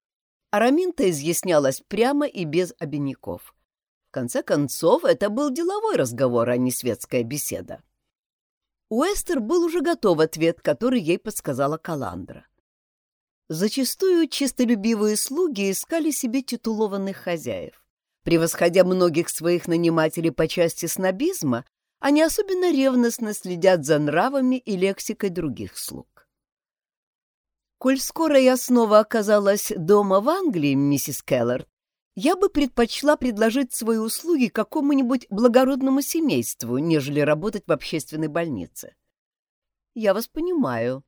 Араминта изъяснялась прямо и без обиняков. В конце концов, это был деловой разговор, а не светская беседа. У Эстер был уже готов ответ, который ей подсказала Каландра. Зачастую чистолюбивые слуги искали себе титулованных хозяев. Превосходя многих своих нанимателей по части снобизма, они особенно ревностно следят за нравами и лексикой других слуг. Коль скоро я снова оказалась дома в Англии, миссис Келлер, я бы предпочла предложить свои услуги какому-нибудь благородному семейству, нежели работать в общественной больнице. Я вас понимаю.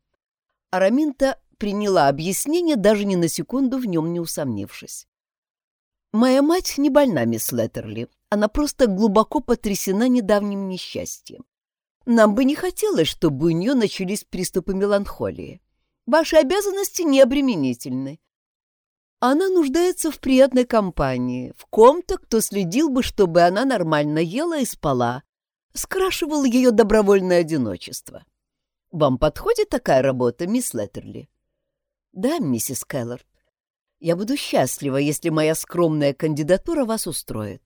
Араминта приняла объяснение, даже ни на секунду в нем не усомнившись. Моя мать не больна, мисс Леттерли. Она просто глубоко потрясена недавним несчастьем. Нам бы не хотелось, чтобы у нее начались приступы меланхолии. Ваши обязанности необременительны. Она нуждается в приятной компании, в ком-то, кто следил бы, чтобы она нормально ела и спала, скрашивал ее добровольное одиночество. Вам подходит такая работа, мисс Леттерли? Да, миссис Келлард. Я буду счастлива, если моя скромная кандидатура вас устроит.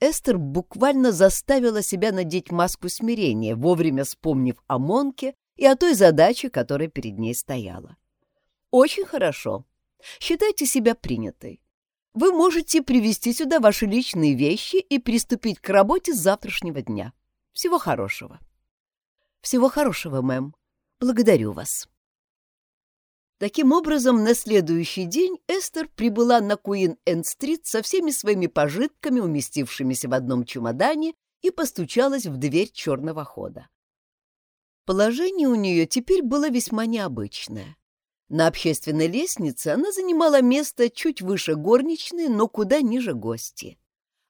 Эстер буквально заставила себя надеть маску смирения, вовремя вспомнив о Монке и о той задаче, которая перед ней стояла. Очень хорошо. Считайте себя принятой. Вы можете привезти сюда ваши личные вещи и приступить к работе с завтрашнего дня. Всего хорошего. Всего хорошего, мэм. Благодарю вас. Таким образом, на следующий день Эстер прибыла на Куин-Энд-стрит со всеми своими пожитками, уместившимися в одном чемодане, и постучалась в дверь черного хода. Положение у нее теперь было весьма необычное. На общественной лестнице она занимала место чуть выше горничной, но куда ниже гости.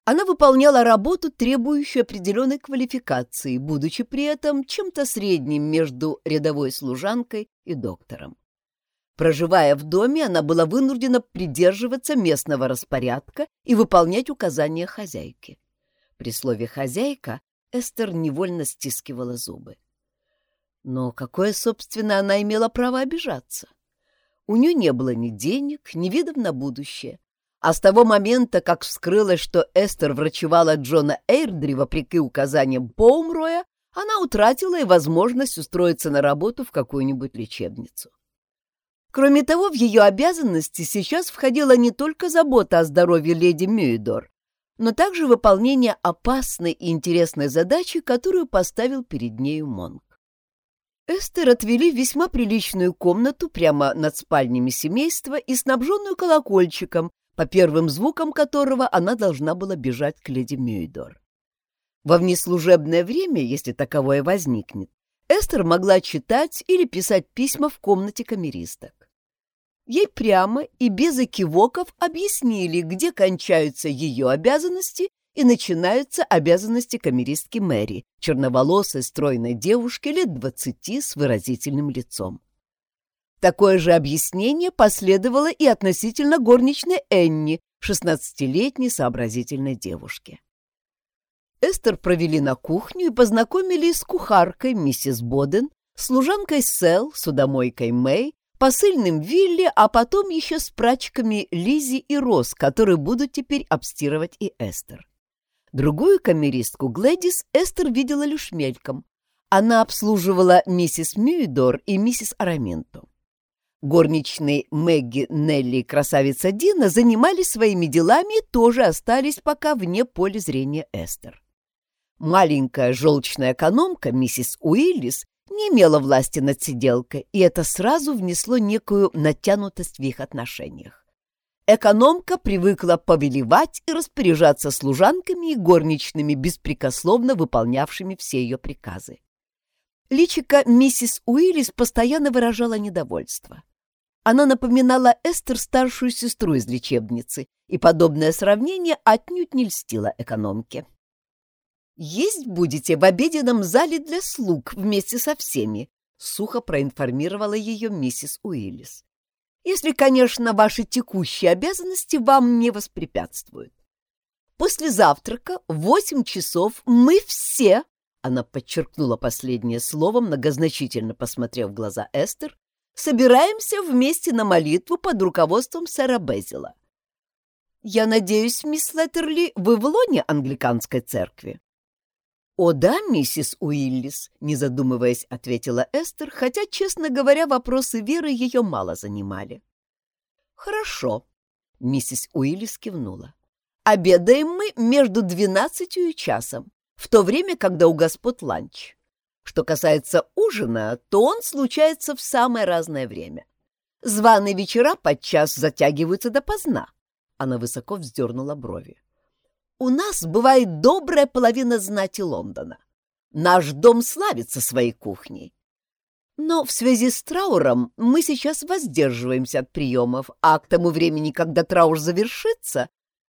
Она выполняла работу, требующую определенной квалификации, будучи при этом чем-то средним между рядовой служанкой и доктором. Проживая в доме, она была вынуждена придерживаться местного распорядка и выполнять указания хозяйки. При слове «хозяйка» Эстер невольно стискивала зубы. Но какое, собственно, она имела право обижаться? У нее не было ни денег, ни видов на будущее. А с того момента, как вскрылось, что Эстер врачевала Джона Эйрдри вопреки указаниям Поумроя, она утратила и возможность устроиться на работу в какую-нибудь лечебницу. Кроме того, в ее обязанности сейчас входила не только забота о здоровье леди Мюидор, но также выполнение опасной и интересной задачи, которую поставил перед нею Монг. Эстер отвели в весьма приличную комнату прямо над спальнями семейства и снабженную колокольчиком, по первым звукам которого она должна была бежать к леди Мюидор. Во внеслужебное время, если таковое возникнет, Эстер могла читать или писать письма в комнате камеристок. Ей прямо и без экивоков объяснили, где кончаются ее обязанности и начинаются обязанности камеристки Мэри, черноволосой стройной девушки лет двадцати с выразительным лицом. Такое же объяснение последовало и относительно горничной Энни, шестнадцатилетней сообразительной девушки. Эстер провели на кухню и познакомили с кухаркой миссис Боден, служанкой Сел, судомойкой Мэй, посыльным Вилли, а потом еще с прачками Лизи и Рос, которые будут теперь обстирывать и Эстер. Другую камеристку, Глэдис, Эстер видела лишь мельком. Она обслуживала миссис Мюидор и миссис Араменто. Горничные Мэгги, Нелли и красавица Дина занимались своими делами и тоже остались пока вне поля зрения Эстер. Маленькая желчная экономка, миссис Уиллис, не имела власти над сиделкой, и это сразу внесло некую натянутость в их отношениях. Экономка привыкла повелевать и распоряжаться служанками и горничными, беспрекословно выполнявшими все ее приказы. Личика миссис Уиллис постоянно выражала недовольство. Она напоминала Эстер старшую сестру из лечебницы, и подобное сравнение отнюдь не льстило экономке. «Есть будете в обеденном зале для слуг вместе со всеми», — сухо проинформировала ее миссис Уиллис если, конечно, ваши текущие обязанности вам не воспрепятствуют. После завтрака в восемь часов мы все, она подчеркнула последнее слово, многозначительно посмотрев в глаза Эстер, собираемся вместе на молитву под руководством сэра Безила. Я надеюсь, мисс Леттерли, вы в лоне англиканской церкви? «О да, миссис Уиллис», — не задумываясь, ответила Эстер, хотя, честно говоря, вопросы Веры ее мало занимали. «Хорошо», — миссис Уиллис кивнула. «Обедаем мы между двенадцатью и часом, в то время, когда у господ ланч. Что касается ужина, то он случается в самое разное время. Званые вечера подчас затягиваются допоздна». Она высоко вздернула брови. У нас бывает добрая половина знати Лондона. Наш дом славится своей кухней. Но в связи с трауром мы сейчас воздерживаемся от приемов, а к тому времени, когда траур завершится,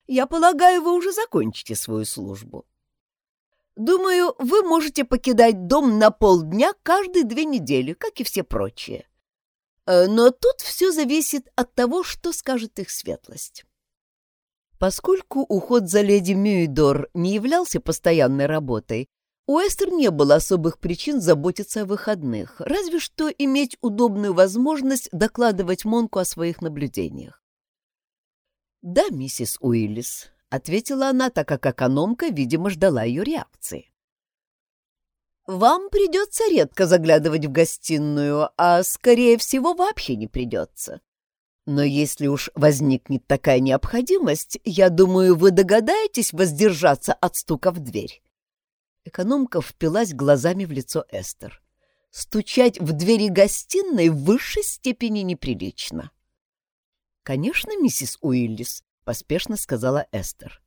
я полагаю, вы уже закончите свою службу. Думаю, вы можете покидать дом на полдня каждые две недели, как и все прочие. Э, но тут все зависит от того, что скажет их светлость. Поскольку уход за леди Мюидор не являлся постоянной работой, у Эстер не было особых причин заботиться о выходных, разве что иметь удобную возможность докладывать Монку о своих наблюдениях. «Да, миссис Уиллис», — ответила она, так как экономка, видимо, ждала ее реакции. «Вам придется редко заглядывать в гостиную, а, скорее всего, вообще не придется. Но если уж возникнет такая необходимость, я думаю, вы догадаетесь воздержаться от стука в дверь. Экономка впилась глазами в лицо Эстер. Стучать в двери гостиной в высшей степени неприлично. «Конечно, миссис Уиллис», — поспешно сказала Эстер.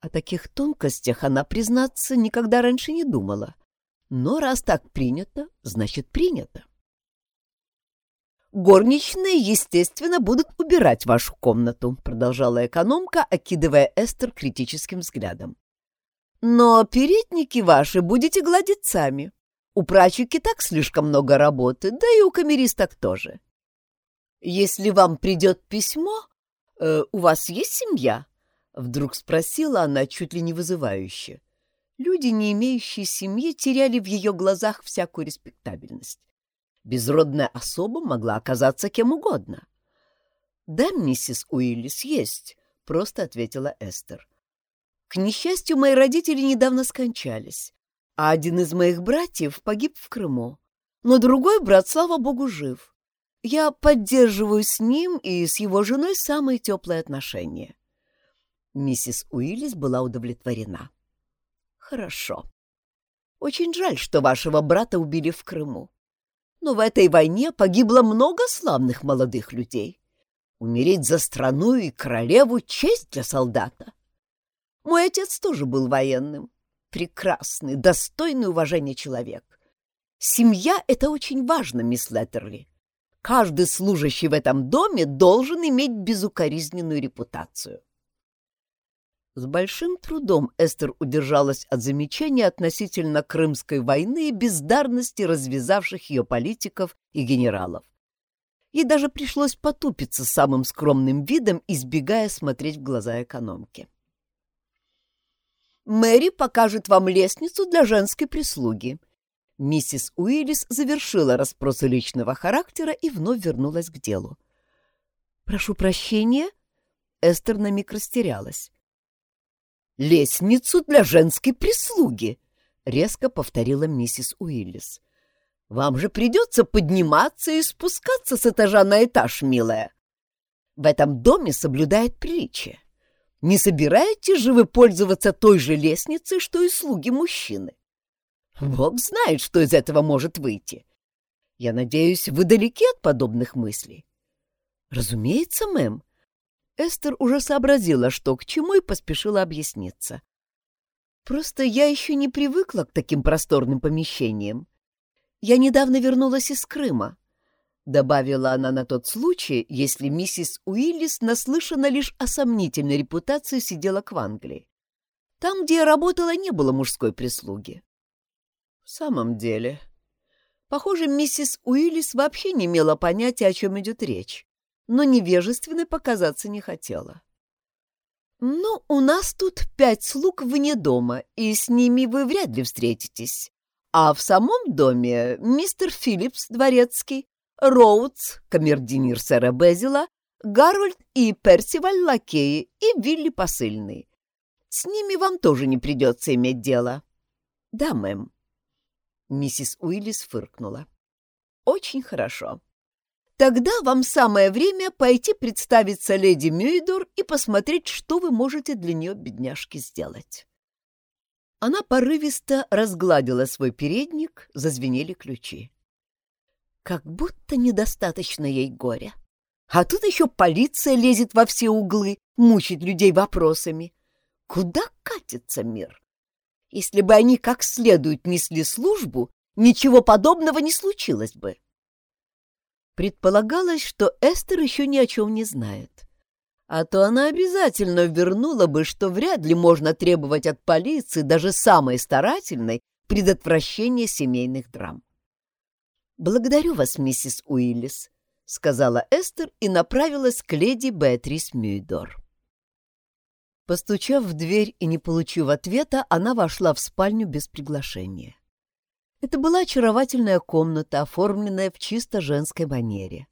О таких тонкостях она, признаться, никогда раньше не думала. Но раз так принято, значит принято. «Горничные, естественно, будут убирать вашу комнату», — продолжала экономка, окидывая Эстер критическим взглядом. «Но передники ваши будете гладить сами. У прачек и так слишком много работы, да и у камеристок тоже. Если вам придет письмо, э, у вас есть семья?» — вдруг спросила она чуть ли не вызывающе. Люди, не имеющие семьи, теряли в ее глазах всякую респектабельность. Безродная особа могла оказаться кем угодно. «Да, миссис Уиллис, есть», — просто ответила Эстер. «К несчастью, мои родители недавно скончались, а один из моих братьев погиб в Крыму, но другой брат, слава богу, жив. Я поддерживаю с ним и с его женой самые теплые отношения». Миссис Уиллис была удовлетворена. «Хорошо. Очень жаль, что вашего брата убили в Крыму. Но в этой войне погибло много славных молодых людей. Умереть за страну и королеву — честь для солдата. Мой отец тоже был военным. Прекрасный, достойный уважения человек. Семья — это очень важно, мисс Леттерли. Каждый служащий в этом доме должен иметь безукоризненную репутацию. С большим трудом Эстер удержалась от замечания относительно Крымской войны и бездарности развязавших ее политиков и генералов. Ей даже пришлось потупиться самым скромным видом, избегая смотреть в глаза экономки. «Мэри покажет вам лестницу для женской прислуги». Миссис Уиллис завершила расспросы личного характера и вновь вернулась к делу. «Прошу прощения?» Эстер на миг растерялась лестницу для женской прислуги», — резко повторила миссис Уиллис. «Вам же придется подниматься и спускаться с этажа на этаж, милая. В этом доме соблюдает приличие. Не собираетесь же вы пользоваться той же лестницей, что и слуги мужчины? Бог знает, что из этого может выйти. Я надеюсь, вы далеки от подобных мыслей». «Разумеется, мэм», Эстер уже сообразила, что к чему, и поспешила объясниться. «Просто я еще не привыкла к таким просторным помещениям. Я недавно вернулась из Крыма», — добавила она на тот случай, если миссис Уиллис наслышана лишь о сомнительной репутации сиделок в Англии. Там, где я работала, не было мужской прислуги. «В самом деле...» Похоже, миссис Уиллис вообще не имела понятия, о чем идет речь но невежественной показаться не хотела. «Ну, у нас тут пять слуг вне дома, и с ними вы вряд ли встретитесь. А в самом доме мистер Филлипс, дворецкий, Роудс, камердинер сэра Безила, Гарольд и Персиваль лакеи и Вилли посыльный. С ними вам тоже не придется иметь дело». «Да, мэм». Миссис Уиллис фыркнула. «Очень хорошо. Тогда вам самое время пойти представиться леди Мюидор и посмотреть, что вы можете для нее, бедняжки, сделать. Она порывисто разгладила свой передник, зазвенели ключи. Как будто недостаточно ей горя. А тут еще полиция лезет во все углы, мучит людей вопросами. Куда катится мир? Если бы они как следует несли службу, ничего подобного не случилось бы. Предполагалось, что Эстер еще ни о чем не знает. А то она обязательно вернула бы, что вряд ли можно требовать от полиции, даже самой старательной, предотвращения семейных драм. «Благодарю вас, миссис Уиллис», — сказала Эстер и направилась к леди Беатрис Мюйдор. Постучав в дверь и не получив ответа, она вошла в спальню без приглашения. Это была очаровательная комната, оформленная в чисто женской манере.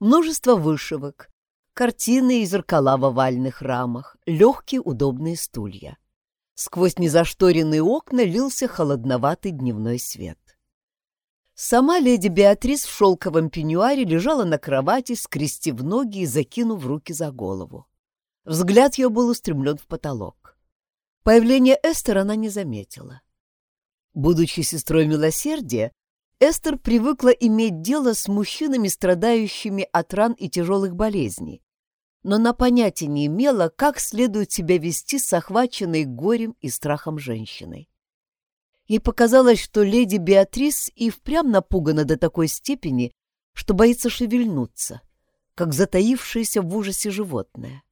Множество вышивок, картины и зеркала в овальных рамах, легкие удобные стулья. Сквозь незашторенные окна лился холодноватый дневной свет. Сама леди Беатрис в шелковом пеньюаре лежала на кровати, скрестив ноги и закинув руки за голову. Взгляд ее был устремлен в потолок. Появление Эстер она не заметила. Будучи сестрой милосердия, Эстер привыкла иметь дело с мужчинами, страдающими от ран и тяжелых болезней, но на понятия не имела, как следует себя вести с охваченной горем и страхом женщиной. Ей показалось, что леди Беатрис и впрямь напугана до такой степени, что боится шевельнуться, как затаившееся в ужасе животное.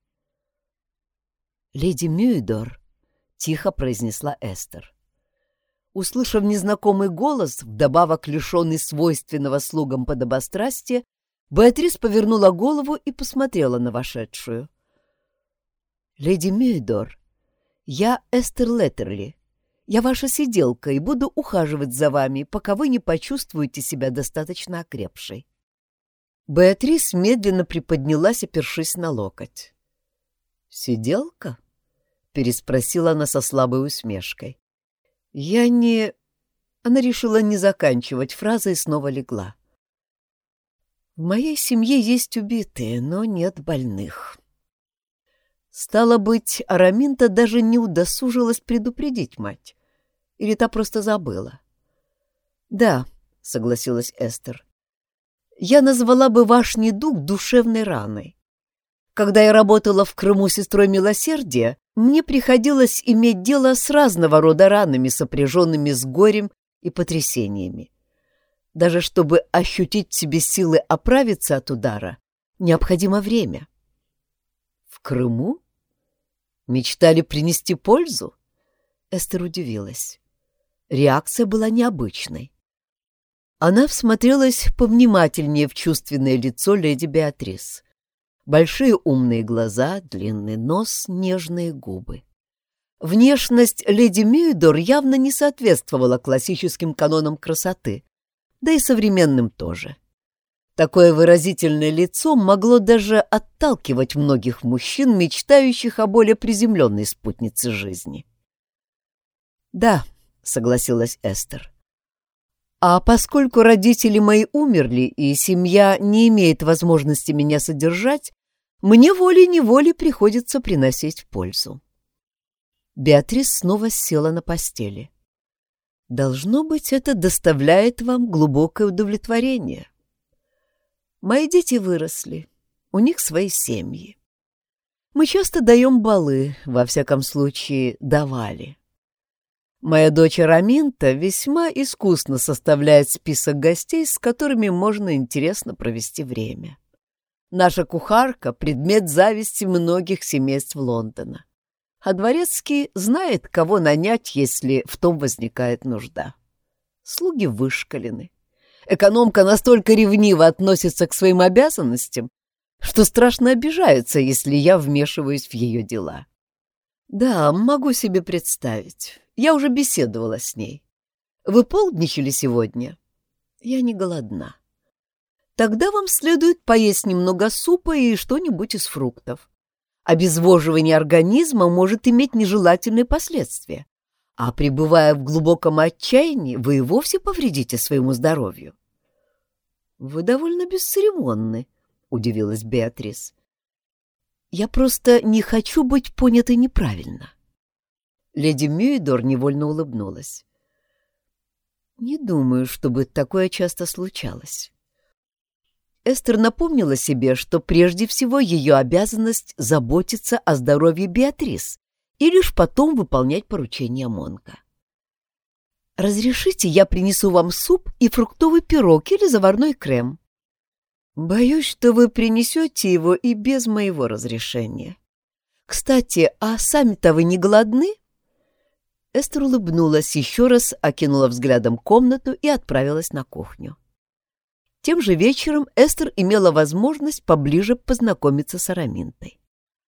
«Леди Мюидор», — тихо произнесла Эстер. Услышав незнакомый голос, вдобавок лишенный свойственного слугам подобострастия, Беатрис повернула голову и посмотрела на вошедшую. «Леди Мюидор, я Эстер Леттерли. Я ваша сиделка и буду ухаживать за вами, пока вы не почувствуете себя достаточно окрепшей». Беатрис медленно приподнялась, опершись на локоть. «Сиделка?» — переспросила она со слабой усмешкой. «Я не...» Она решила не заканчивать фразы и снова легла. В моей семье есть убитые, но нет больных. Стало быть, Араминта даже не удосужилась предупредить мать. Или та просто забыла? Да, согласилась Эстер. Я назвала бы ваш недуг душевной раной. Когда я работала в Крыму сестрой милосердия, мне приходилось иметь дело с разного рода ранами, сопряженными с горем и потрясениями. Даже чтобы ощутить в себе силы оправиться от удара, необходимо время. В Крыму? Мечтали принести пользу? Эстер удивилась. Реакция была необычной. Она всмотрелась повнимательнее в чувственное лицо леди Беатрис. Большие умные глаза, длинный нос, нежные губы. Внешность леди Мюидор явно не соответствовала классическим канонам красоты, да и современным тоже. Такое выразительное лицо могло даже отталкивать многих мужчин, мечтающих о более приземленной спутнице жизни. «Да», — согласилась Эстер. «А поскольку родители мои умерли, и семья не имеет возможности меня содержать, мне волей-неволей приходится приносить пользу». Беатрис снова села на постели. Должно быть, это доставляет вам глубокое удовлетворение. Мои дети выросли, у них свои семьи. Мы часто даем балы, во всяком случае, давали. Моя дочь Раминта весьма искусно составляет список гостей, с которыми можно интересно провести время. Наша кухарка — предмет зависти многих семейств Лондона а дворецкий знает, кого нанять, если в том возникает нужда. Слуги вышкалены. Экономка настолько ревниво относится к своим обязанностям, что страшно обижается, если я вмешиваюсь в ее дела. Да, могу себе представить. Я уже беседовала с ней. Вы полдничали сегодня? Я не голодна. Тогда вам следует поесть немного супа и что-нибудь из фруктов. Обезвоживание организма может иметь нежелательные последствия, а пребывая в глубоком отчаянии, вы и вовсе повредите своему здоровью. — Вы довольно бесцеремонны, — удивилась Беатрис. — Я просто не хочу быть понятой неправильно. Леди Мюидор невольно улыбнулась. — Не думаю, чтобы такое часто случалось. Эстер напомнила себе, что прежде всего ее обязанность заботиться о здоровье Беатрис и лишь потом выполнять поручения Монка. «Разрешите, я принесу вам суп и фруктовый пирог или заварной крем?» «Боюсь, что вы принесете его и без моего разрешения. Кстати, а сами-то вы не голодны?» Эстер улыбнулась еще раз, окинула взглядом комнату и отправилась на кухню. Тем же вечером Эстер имела возможность поближе познакомиться с Араминтой.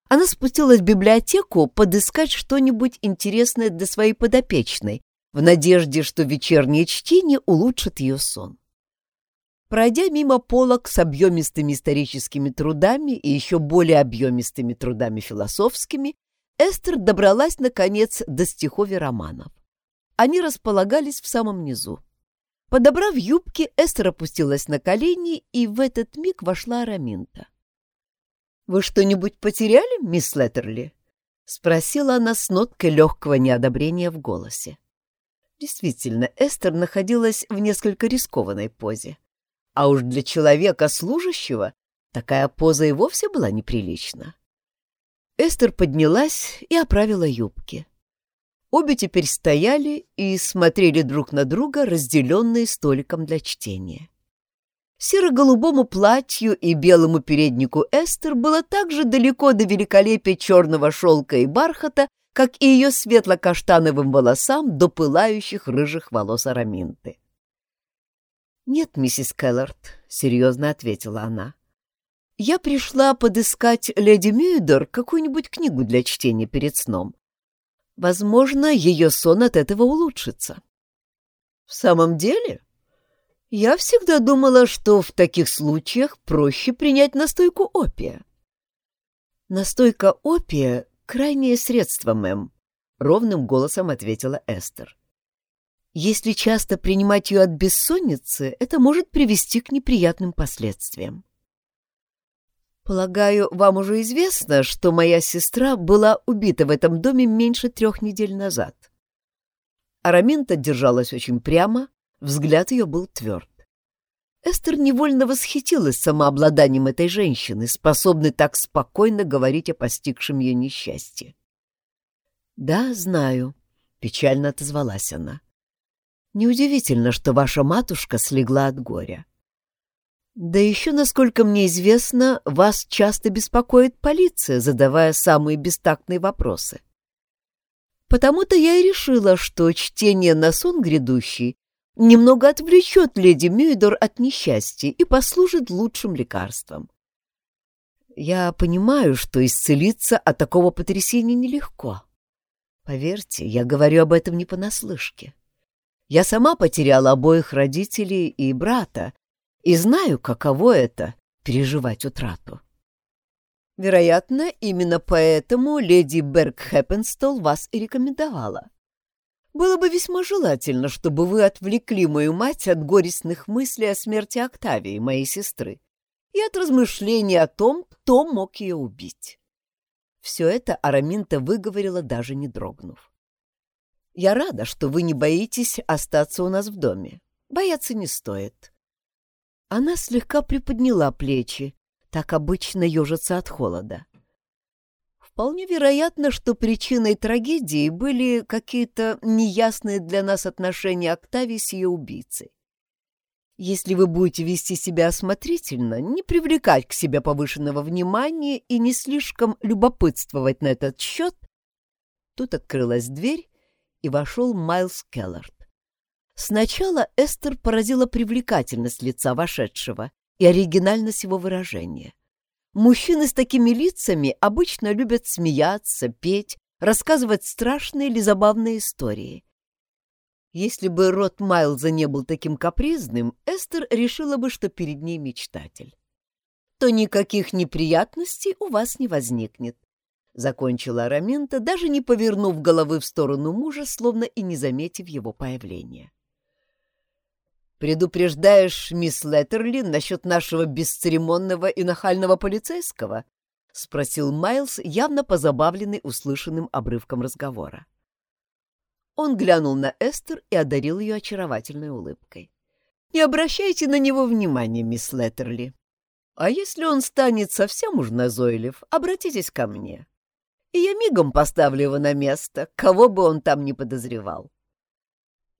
Она спустилась в библиотеку подыскать что-нибудь интересное для своей подопечной, в надежде, что вечернее чтение улучшит ее сон. Пройдя мимо полок с объемистыми историческими трудами и еще более объемистыми трудами философскими, Эстер добралась, наконец, до стихов и романов. Они располагались в самом низу. Подобрав юбки, Эстер опустилась на колени, и в этот миг вошла Араминта. «Вы что-нибудь потеряли, мисс Леттерли?» — спросила она с ноткой легкого неодобрения в голосе. Действительно, Эстер находилась в несколько рискованной позе. А уж для человека служащего такая поза и вовсе была неприлична. Эстер поднялась и оправила юбки. Обе теперь стояли и смотрели друг на друга, разделенные столиком для чтения. Серо-голубому платью и белому переднику Эстер было так же далеко до великолепия черного шелка и бархата, как и ее светло-каштановым волосам до пылающих рыжих волос Араминты. «Нет, миссис Келлард», — серьезно ответила она. «Я пришла подыскать леди Мюйдер какую-нибудь книгу для чтения перед сном. Возможно, ее сон от этого улучшится». «В самом деле?» Я всегда думала, что в таких случаях проще принять настойку опия. Настойка опия — крайнее средство, мэм, — ровным голосом ответила Эстер. Если часто принимать ее от бессонницы, это может привести к неприятным последствиям. Полагаю, вам уже известно, что моя сестра была убита в этом доме меньше трех недель назад. Араминта держалась очень прямо, Взгляд ее был тверд. Эстер невольно восхитилась самообладанием этой женщины, способной так спокойно говорить о постигшем ее несчастье. «Да, знаю», — печально отозвалась она. «Неудивительно, что ваша матушка слегла от горя. Да еще, насколько мне известно, вас часто беспокоит полиция, задавая самые бестактные вопросы. Потому-то я и решила, что чтение на сон грядущий немного отвлечет леди Мюйдор от несчастья и послужит лучшим лекарством. Я понимаю, что исцелиться от такого потрясения нелегко. Поверьте, я говорю об этом не понаслышке. Я сама потеряла обоих родителей и брата, и знаю, каково это — переживать утрату. Вероятно, именно поэтому леди Берг Хэппенстол вас и рекомендовала. Было бы весьма желательно, чтобы вы отвлекли мою мать от горестных мыслей о смерти Октавии, моей сестры, и от размышлений о том, кто мог ее убить. Все это Араминта выговорила, даже не дрогнув. «Я рада, что вы не боитесь остаться у нас в доме. Бояться не стоит». Она слегка приподняла плечи, так обычно ежится от холода. Вполне вероятно, что причиной трагедии были какие-то неясные для нас отношения Октавии с ее убийцей. Если вы будете вести себя осмотрительно, не привлекать к себе повышенного внимания и не слишком любопытствовать на этот счет, тут открылась дверь, и вошел Майлз Келлард. Сначала Эстер поразила привлекательность лица вошедшего и оригинальность его выражения. Мужчины с такими лицами обычно любят смеяться, петь, рассказывать страшные или забавные истории. Если бы рот Майлза не был таким капризным, Эстер решила бы, что перед ней мечтатель. То никаких неприятностей у вас не возникнет. Закончила Араминта, даже не повернув головы в сторону мужа, словно и не заметив его появления. «Предупреждаешь мисс Леттерли насчет нашего бесцеремонного и нахального полицейского?» — спросил Майлз, явно позабавленный услышанным обрывком разговора. Он глянул на Эстер и одарил ее очаровательной улыбкой. «Не обращайте на него внимания, мисс Леттерли. А если он станет совсем уж назойлив, обратитесь ко мне. И я мигом поставлю его на место, кого бы он там ни подозревал.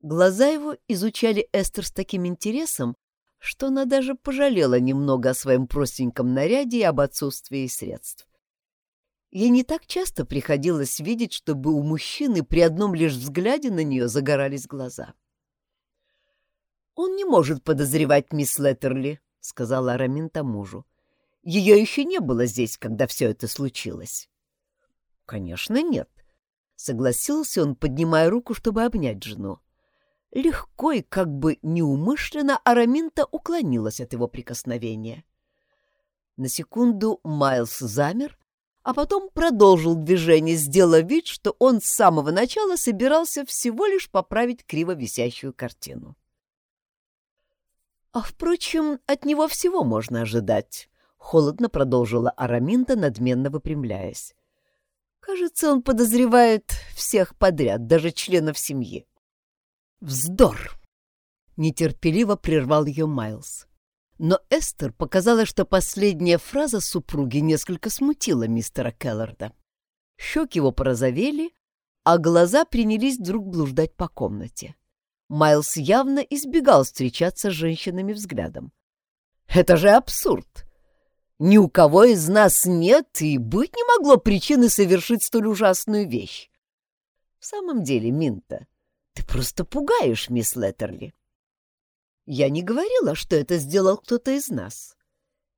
Глаза его изучали Эстер с таким интересом, что она даже пожалела немного о своем простеньком наряде и об отсутствии средств. Ей не так часто приходилось видеть, чтобы у мужчины при одном лишь взгляде на нее загорались глаза. «Он не может подозревать мисс Леттерли», — сказала Араминта мужу. «Ее еще не было здесь, когда все это случилось». «Конечно, нет», — согласился он, поднимая руку, чтобы обнять жену. Легко и как бы неумышленно Араминта уклонилась от его прикосновения. На секунду Майлз замер, а потом продолжил движение, сделав вид, что он с самого начала собирался всего лишь поправить криво висящую картину. «А, впрочем, от него всего можно ожидать», — холодно продолжила Араминта, надменно выпрямляясь. «Кажется, он подозревает всех подряд, даже членов семьи. «Вздор!» — нетерпеливо прервал ее Майлз. Но Эстер показала, что последняя фраза супруги несколько смутила мистера Келларда. Щеки его порозовели, а глаза принялись вдруг блуждать по комнате. Майлз явно избегал встречаться с женщинами взглядом. «Это же абсурд! Ни у кого из нас нет и быть не могло причины совершить столь ужасную вещь. В самом деле, Минта, ты просто пугаешь, мисс Леттерли. Я не говорила, что это сделал кто-то из нас.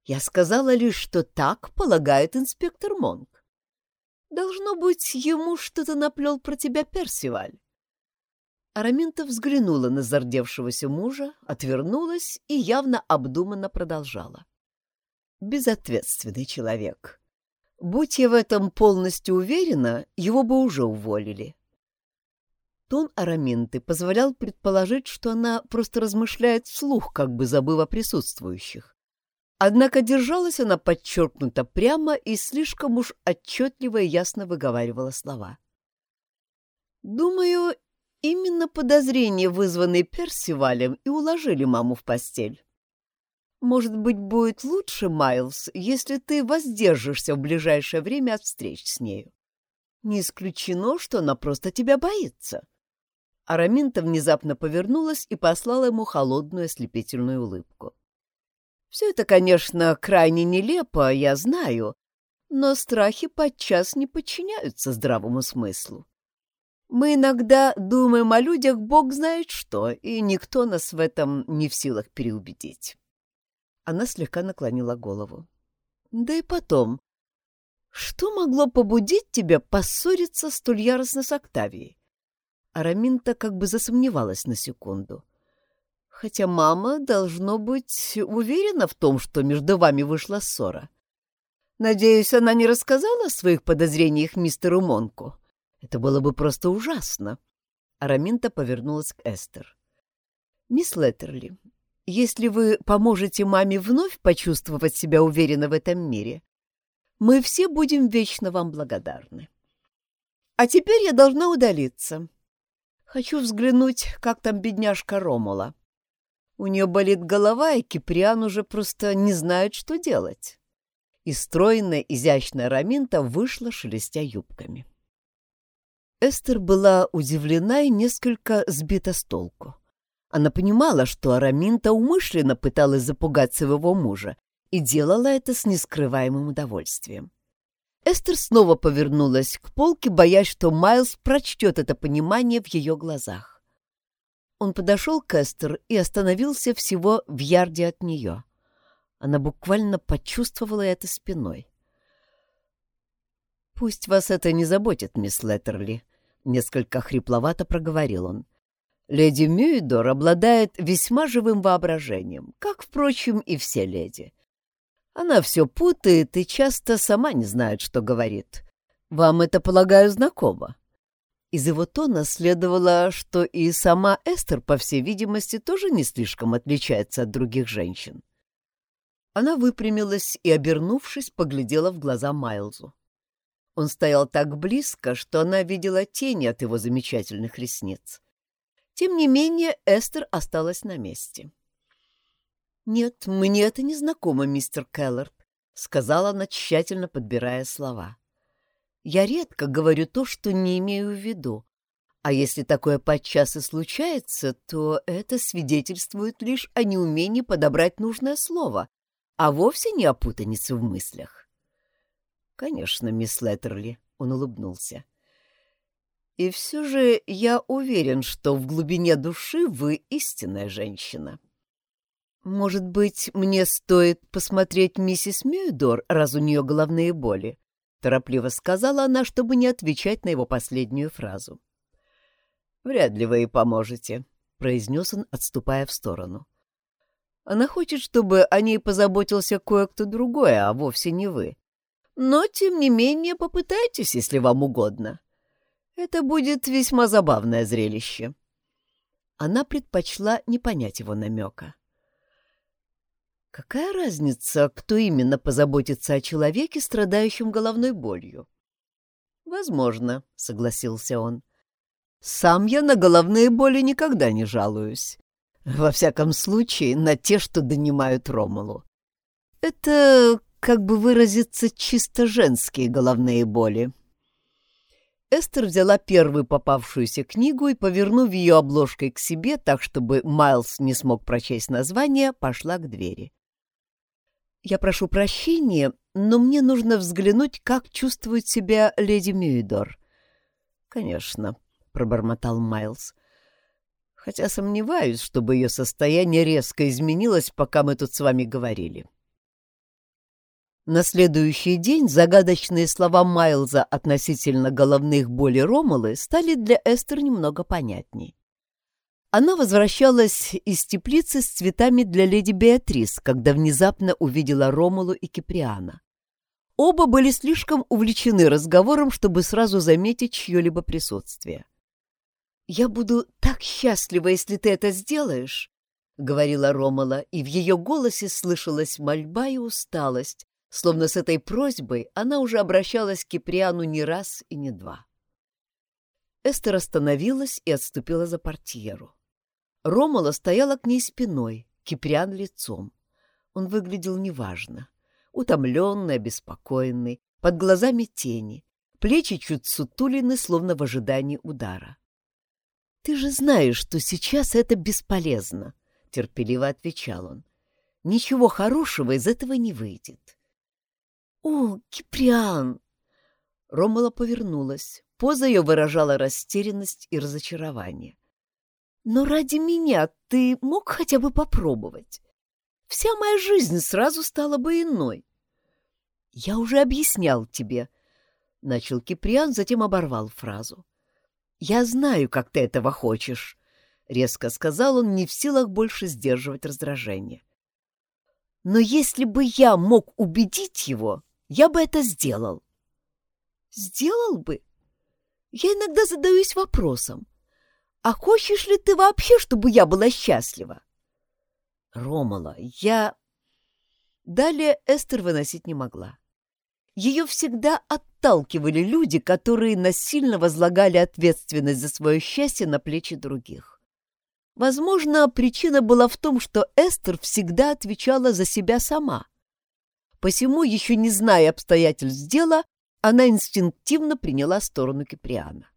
Я сказала лишь, что так полагает инспектор Монк. Должно быть, ему что-то наплел про тебя Персиваль. Араминта взглянула на зардевшегося мужа, отвернулась и явно обдуманно продолжала. Безответственный человек. Будь я в этом полностью уверена, его бы уже уволили. Тон Араминты позволял предположить, что она просто размышляет вслух, как бы забыв о присутствующих. Однако держалась она подчеркнуто прямо и слишком уж отчетливо и ясно выговаривала слова. «Думаю, именно подозрения, вызванные Персивалем, и уложили маму в постель. Может быть, будет лучше, Майлз, если ты воздержишься в ближайшее время от встреч с нею. Не исключено, что она просто тебя боится. Араминта внезапно повернулась и послала ему холодную ослепительную улыбку. «Все это, конечно, крайне нелепо, я знаю, но страхи подчас не подчиняются здравому смыслу. Мы иногда думаем о людях бог знает что, и никто нас в этом не в силах переубедить». Она слегка наклонила голову. «Да и потом, что могло побудить тебя поссориться столь яростно с Октавией? Араминта как бы засомневалась на секунду. Хотя мама, должно быть, уверена в том, что между вами вышла ссора. Надеюсь, она не рассказала о своих подозрениях мистеру Монку. Это было бы просто ужасно. Араминта повернулась к Эстер. «Мисс Леттерли, если вы поможете маме вновь почувствовать себя уверенно в этом мире, мы все будем вечно вам благодарны. А теперь я должна удалиться. Хочу взглянуть, как там бедняжка Ромула. У нее болит голова, и Киприан уже просто не знает, что делать. И стройная, изящная Раминта вышла, шелестя юбками. Эстер была удивлена и несколько сбита с толку. Она понимала, что Араминта умышленно пыталась запугать своего мужа и делала это с нескрываемым удовольствием. Эстер снова повернулась к полке, боясь, что Майлз прочтет это понимание в ее глазах. Он подошел к Эстер и остановился всего в ярде от нее. Она буквально почувствовала это спиной. «Пусть вас это не заботит, мисс Леттерли», — несколько хрипловато проговорил он. «Леди Мюидор обладает весьма живым воображением, как, впрочем, и все леди. Она все путает и часто сама не знает, что говорит. Вам это, полагаю, знакомо?» Из его тона следовало, что и сама Эстер, по всей видимости, тоже не слишком отличается от других женщин. Она выпрямилась и, обернувшись, поглядела в глаза Майлзу. Он стоял так близко, что она видела тени от его замечательных ресниц. Тем не менее, Эстер осталась на месте. «Нет, мне это не знакомо, мистер Келлард», — сказала она, тщательно подбирая слова. «Я редко говорю то, что не имею в виду, а если такое подчас и случается, то это свидетельствует лишь о неумении подобрать нужное слово, а вовсе не о путанице в мыслях». «Конечно, мисс Леттерли», — он улыбнулся. «И все же я уверен, что в глубине души вы истинная женщина». «Может быть, мне стоит посмотреть миссис Мюидор, раз у нее головные боли?» — торопливо сказала она, чтобы не отвечать на его последнюю фразу. «Вряд ли вы ей поможете», — произнес он, отступая в сторону. «Она хочет, чтобы о ней позаботился кое-кто другой, а вовсе не вы. Но, тем не менее, попытайтесь, если вам угодно. Это будет весьма забавное зрелище». Она предпочла не понять его намека. Какая разница, кто именно позаботится о человеке, страдающем головной болью? Возможно, согласился он. Сам я на головные боли никогда не жалуюсь. Во всяком случае, на те, что донимают Ромулу. Это, как бы выразиться, чисто женские головные боли. Эстер взяла первую попавшуюся книгу и, повернув ее обложкой к себе, так, чтобы Майлз не смог прочесть название, пошла к двери. «Я прошу прощения, но мне нужно взглянуть, как чувствует себя леди Мюидор». «Конечно», — пробормотал Майлз. «Хотя сомневаюсь, чтобы ее состояние резко изменилось, пока мы тут с вами говорили». На следующий день загадочные слова Майлза относительно головных болей Ромулы стали для Эстер немного понятней. Она возвращалась из теплицы с цветами для леди Беатрис, когда внезапно увидела Ромулу и Киприана. Оба были слишком увлечены разговором, чтобы сразу заметить чье-либо присутствие. «Я буду так счастлива, если ты это сделаешь», — говорила Ромала, и в ее голосе слышалась мольба и усталость, словно с этой просьбой она уже обращалась к Киприану не раз и не два. Эстер остановилась и отступила за портьеру. Ромала стояла к ней спиной, Киприан лицом. Он выглядел неважно. Утомленный, обеспокоенный, под глазами тени, плечи чуть сутулины, словно в ожидании удара. «Ты же знаешь, что сейчас это бесполезно», — терпеливо отвечал он. «Ничего хорошего из этого не выйдет. «О, Киприан!» Ромала повернулась. Поза ее выражала растерянность и разочарование. «Но ради меня ты мог хотя бы попробовать? Вся моя жизнь сразу стала бы иной». «Я уже объяснял тебе», — начал Киприан, затем оборвал фразу. «Я знаю, как ты этого хочешь», — резко сказал он, не в силах больше сдерживать раздражение. «Но если бы я мог убедить его, я бы это сделал. Сделал бы? Я иногда задаюсь вопросом, а хочешь ли ты вообще, чтобы я была счастлива? Ромала, я... Далее Эстер выносить не могла. Ее всегда отталкивали люди, которые насильно возлагали ответственность за свое счастье на плечи других. Возможно, причина была в том, что Эстер всегда отвечала за себя сама. Посему, еще не зная обстоятельств дела, она инстинктивно приняла сторону Киприана.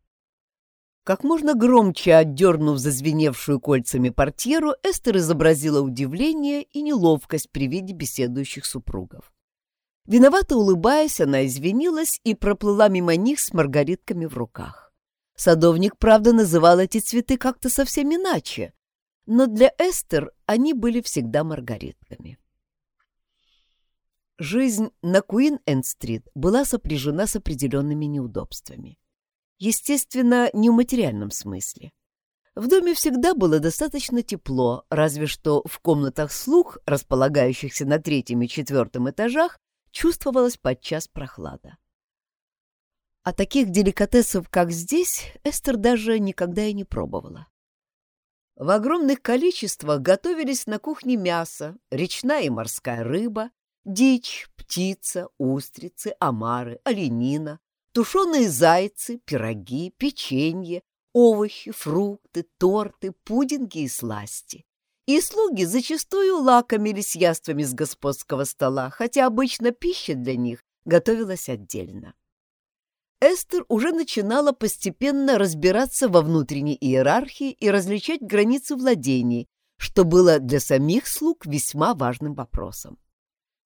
Как можно громче отдернув зазвеневшую кольцами портьеру, Эстер изобразила удивление и неловкость при виде беседующих супругов. Виновато улыбаясь, она извинилась и проплыла мимо них с маргаритками в руках. Садовник, правда, называл эти цветы как-то совсем иначе, но для Эстер они были всегда маргаритками. Жизнь на Куин-Энд-стрит была сопряжена с определенными неудобствами. Естественно, не в материальном смысле. В доме всегда было достаточно тепло, разве что в комнатах слуг, располагающихся на третьем и четвертом этажах, чувствовалась подчас прохлада. А таких деликатесов, как здесь, Эстер даже никогда и не пробовала. В огромных количествах готовились на кухне мясо, речная и морская рыба, Дичь, птица, устрицы, омары, оленина, тушеные зайцы, пироги, печенье, овощи, фрукты, торты, пудинги и сласти. И слуги зачастую лакомились яствами с господского стола, хотя обычно пища для них готовилась отдельно. Эстер уже начинала постепенно разбираться во внутренней иерархии и различать границы владений, что было для самих слуг весьма важным вопросом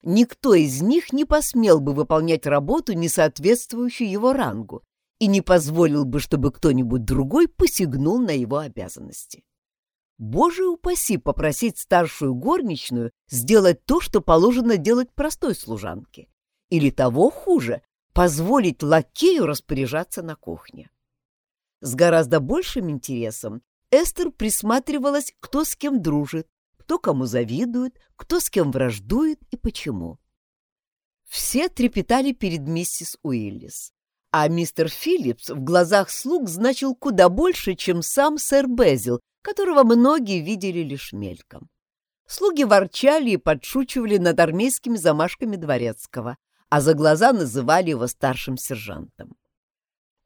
никто из них не посмел бы выполнять работу, не соответствующую его рангу, и не позволил бы, чтобы кто-нибудь другой посягнул на его обязанности. Боже упаси попросить старшую горничную сделать то, что положено делать простой служанке. Или того хуже, позволить лакею распоряжаться на кухне. С гораздо большим интересом Эстер присматривалась, кто с кем дружит, кто кому завидует, кто с кем враждует и почему. Все трепетали перед миссис Уиллис, а мистер Филлипс в глазах слуг значил куда больше, чем сам сэр Безил, которого многие видели лишь мельком. Слуги ворчали и подшучивали над армейскими замашками дворецкого, а за глаза называли его старшим сержантом.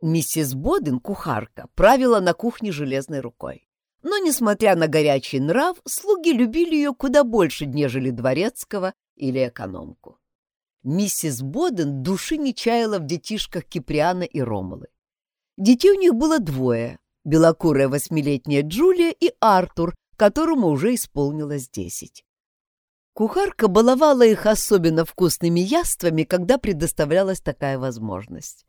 Миссис Боден, кухарка, правила на кухне железной рукой. Но, несмотря на горячий нрав, слуги любили ее куда больше, нежели дворецкого или экономку. Миссис Боден души не чаяла в детишках Киприана и Ромулы. Детей у них было двое — белокурая восьмилетняя Джулия и Артур, которому уже исполнилось десять. Кухарка баловала их особенно вкусными яствами, когда предоставлялась такая возможность.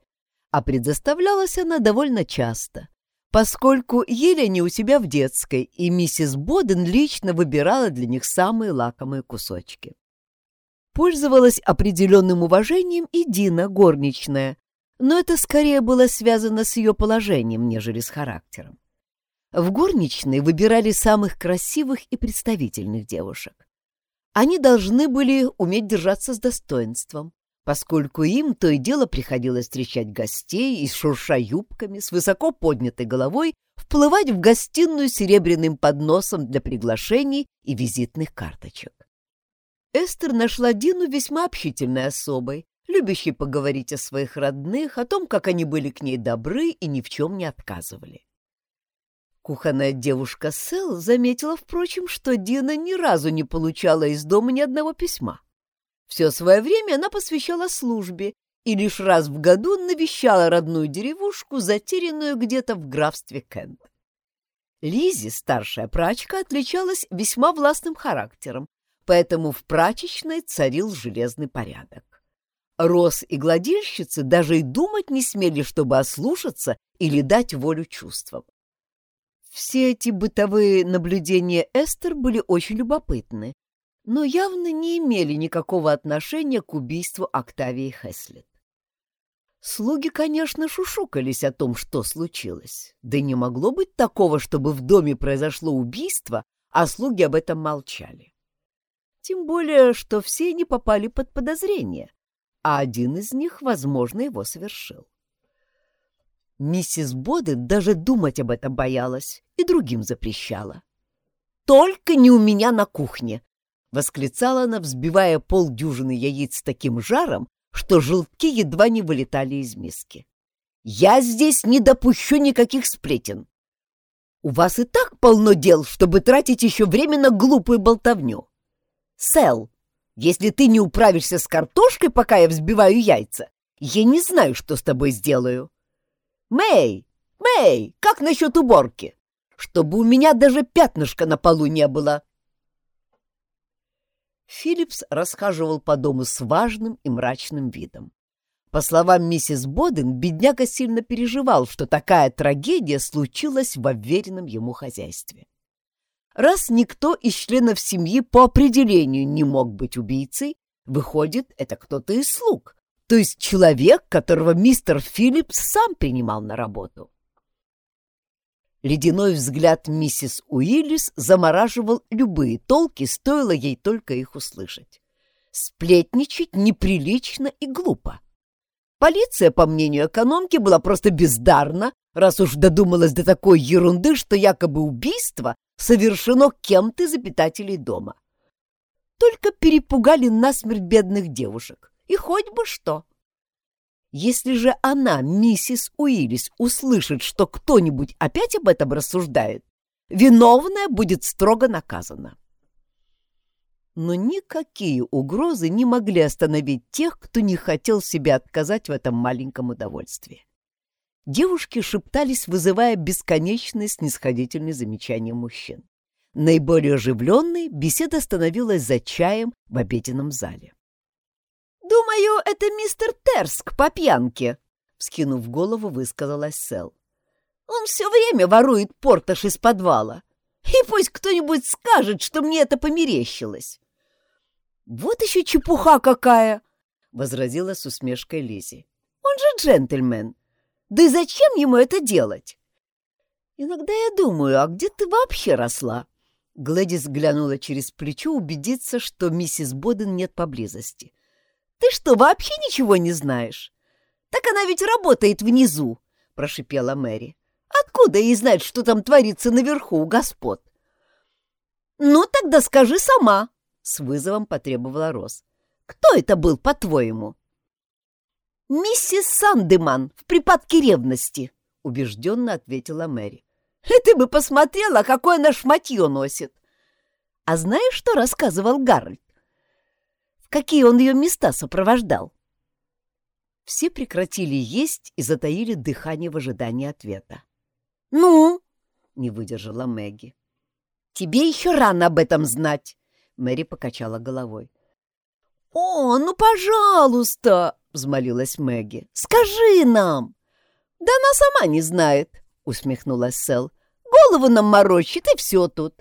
А предоставлялась она довольно часто, поскольку ели они у себя в детской, и миссис Боден лично выбирала для них самые лакомые кусочки. Пользовалась определенным уважением и Дина, горничная, но это скорее было связано с ее положением, нежели с характером. В горничной выбирали самых красивых и представительных девушек. Они должны были уметь держаться с достоинством, поскольку им то и дело приходилось встречать гостей и, шурша юбками, с высоко поднятой головой, вплывать в гостиную серебряным подносом для приглашений и визитных карточек. Эстер нашла Дину весьма общительной особой, любящей поговорить о своих родных, о том, как они были к ней добры и ни в чем не отказывали. Кухонная девушка Сэл заметила, впрочем, что Дина ни разу не получала из дома ни одного письма. Все свое время она посвящала службе и лишь раз в году навещала родную деревушку, затерянную где-то в графстве Кент. Лизи, старшая прачка, отличалась весьма властным характером, поэтому в прачечной царил железный порядок. Рос и гладильщицы даже и думать не смели, чтобы ослушаться или дать волю чувствам. Все эти бытовые наблюдения Эстер были очень любопытны, но явно не имели никакого отношения к убийству Октавии Хеслет. Слуги, конечно, шушукались о том, что случилось. Да не могло быть такого, чтобы в доме произошло убийство, а слуги об этом молчали. Тем более, что все они попали под подозрение, а один из них, возможно, его совершил. Миссис Боден даже думать об этом боялась и другим запрещала. «Только не у меня на кухне!» — восклицала она, взбивая полдюжины яиц с таким жаром, что желтки едва не вылетали из миски. «Я здесь не допущу никаких сплетен. У вас и так полно дел, чтобы тратить еще время на глупую болтовню. Сэл, если ты не управишься с картошкой, пока я взбиваю яйца, я не знаю, что с тобой сделаю. Мэй, Мэй, как насчет уборки? Чтобы у меня даже пятнышка на полу не было. Филлипс расхаживал по дому с важным и мрачным видом. По словам миссис Боден, бедняга сильно переживал, что такая трагедия случилась в уверенном ему хозяйстве. Раз никто из членов семьи по определению не мог быть убийцей, выходит, это кто-то из слуг, то есть человек, которого мистер Филлипс сам принимал на работу. Ледяной взгляд миссис Уиллис замораживал любые толки, стоило ей только их услышать. Сплетничать неприлично и глупо. Полиция, по мнению экономки, была просто бездарна, раз уж додумалась до такой ерунды, что якобы убийство совершено кем-то из обитателей дома. Только перепугали насмерть бедных девушек. И хоть бы что. Если же она, миссис Уиллис, услышит, что кто-нибудь опять об этом рассуждает, виновная будет строго наказана. Но никакие угрозы не могли остановить тех, кто не хотел себе отказать в этом маленьком удовольствии. Девушки шептались, вызывая бесконечные снисходительные замечания мужчин. Наиболее оживленной беседа становилась за чаем в обеденном зале. «Думаю, это мистер Терск по пьянке», — вскинув голову, высказалась Сэл. «Он все время ворует порташ из подвала. И пусть кто-нибудь скажет, что мне это померещилось». «Вот еще чепуха какая!» — возразила с усмешкой Лизи. «Он же джентльмен. Да и зачем ему это делать?» «Иногда я думаю, а где ты вообще росла?» Глэдис глянула через плечо убедиться, что миссис Боден нет поблизости. Ты что, вообще ничего не знаешь? Так она ведь работает внизу, — прошипела Мэри. Откуда ей знать, что там творится наверху у господ? Ну, тогда скажи сама, — с вызовом потребовала Рос. Кто это был, по-твоему? «Миссис Сандеман в припадке ревности», — убежденно ответила Мэри. «И ты бы посмотрела, какое она шматье носит!» «А знаешь, что рассказывал Гарольд? Какие он ее места сопровождал?» Все прекратили есть и затаили дыхание в ожидании ответа. «Ну?» — не выдержала Мэгги. «Тебе еще рано об этом знать!» — Мэри покачала головой. «О, ну, пожалуйста!» — взмолилась Мэгги. «Скажи нам!» «Да она сама не знает!» — усмехнулась Сэл. «Голову нам морочит, и все тут!»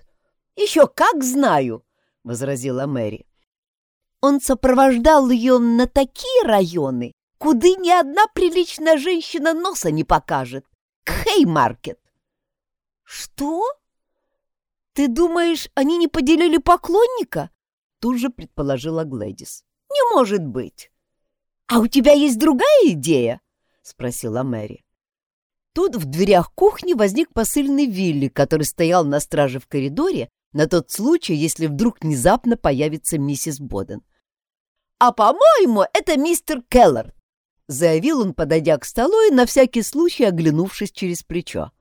«Еще как знаю!» — возразила Мэри. Он сопровождал ее на такие районы, куда ни одна приличная женщина носа не покажет. К Хеймаркет. Что? Ты думаешь, они не поделили поклонника? Тут же предположила Глэдис. Не может быть. А у тебя есть другая идея? Спросила Мэри. Тут в дверях кухни возник посыльный Вилли, который стоял на страже в коридоре на тот случай, если вдруг внезапно появится миссис Боден. «А, по-моему, это мистер Келлер», заявил он, подойдя к столу и на всякий случай оглянувшись через плечо.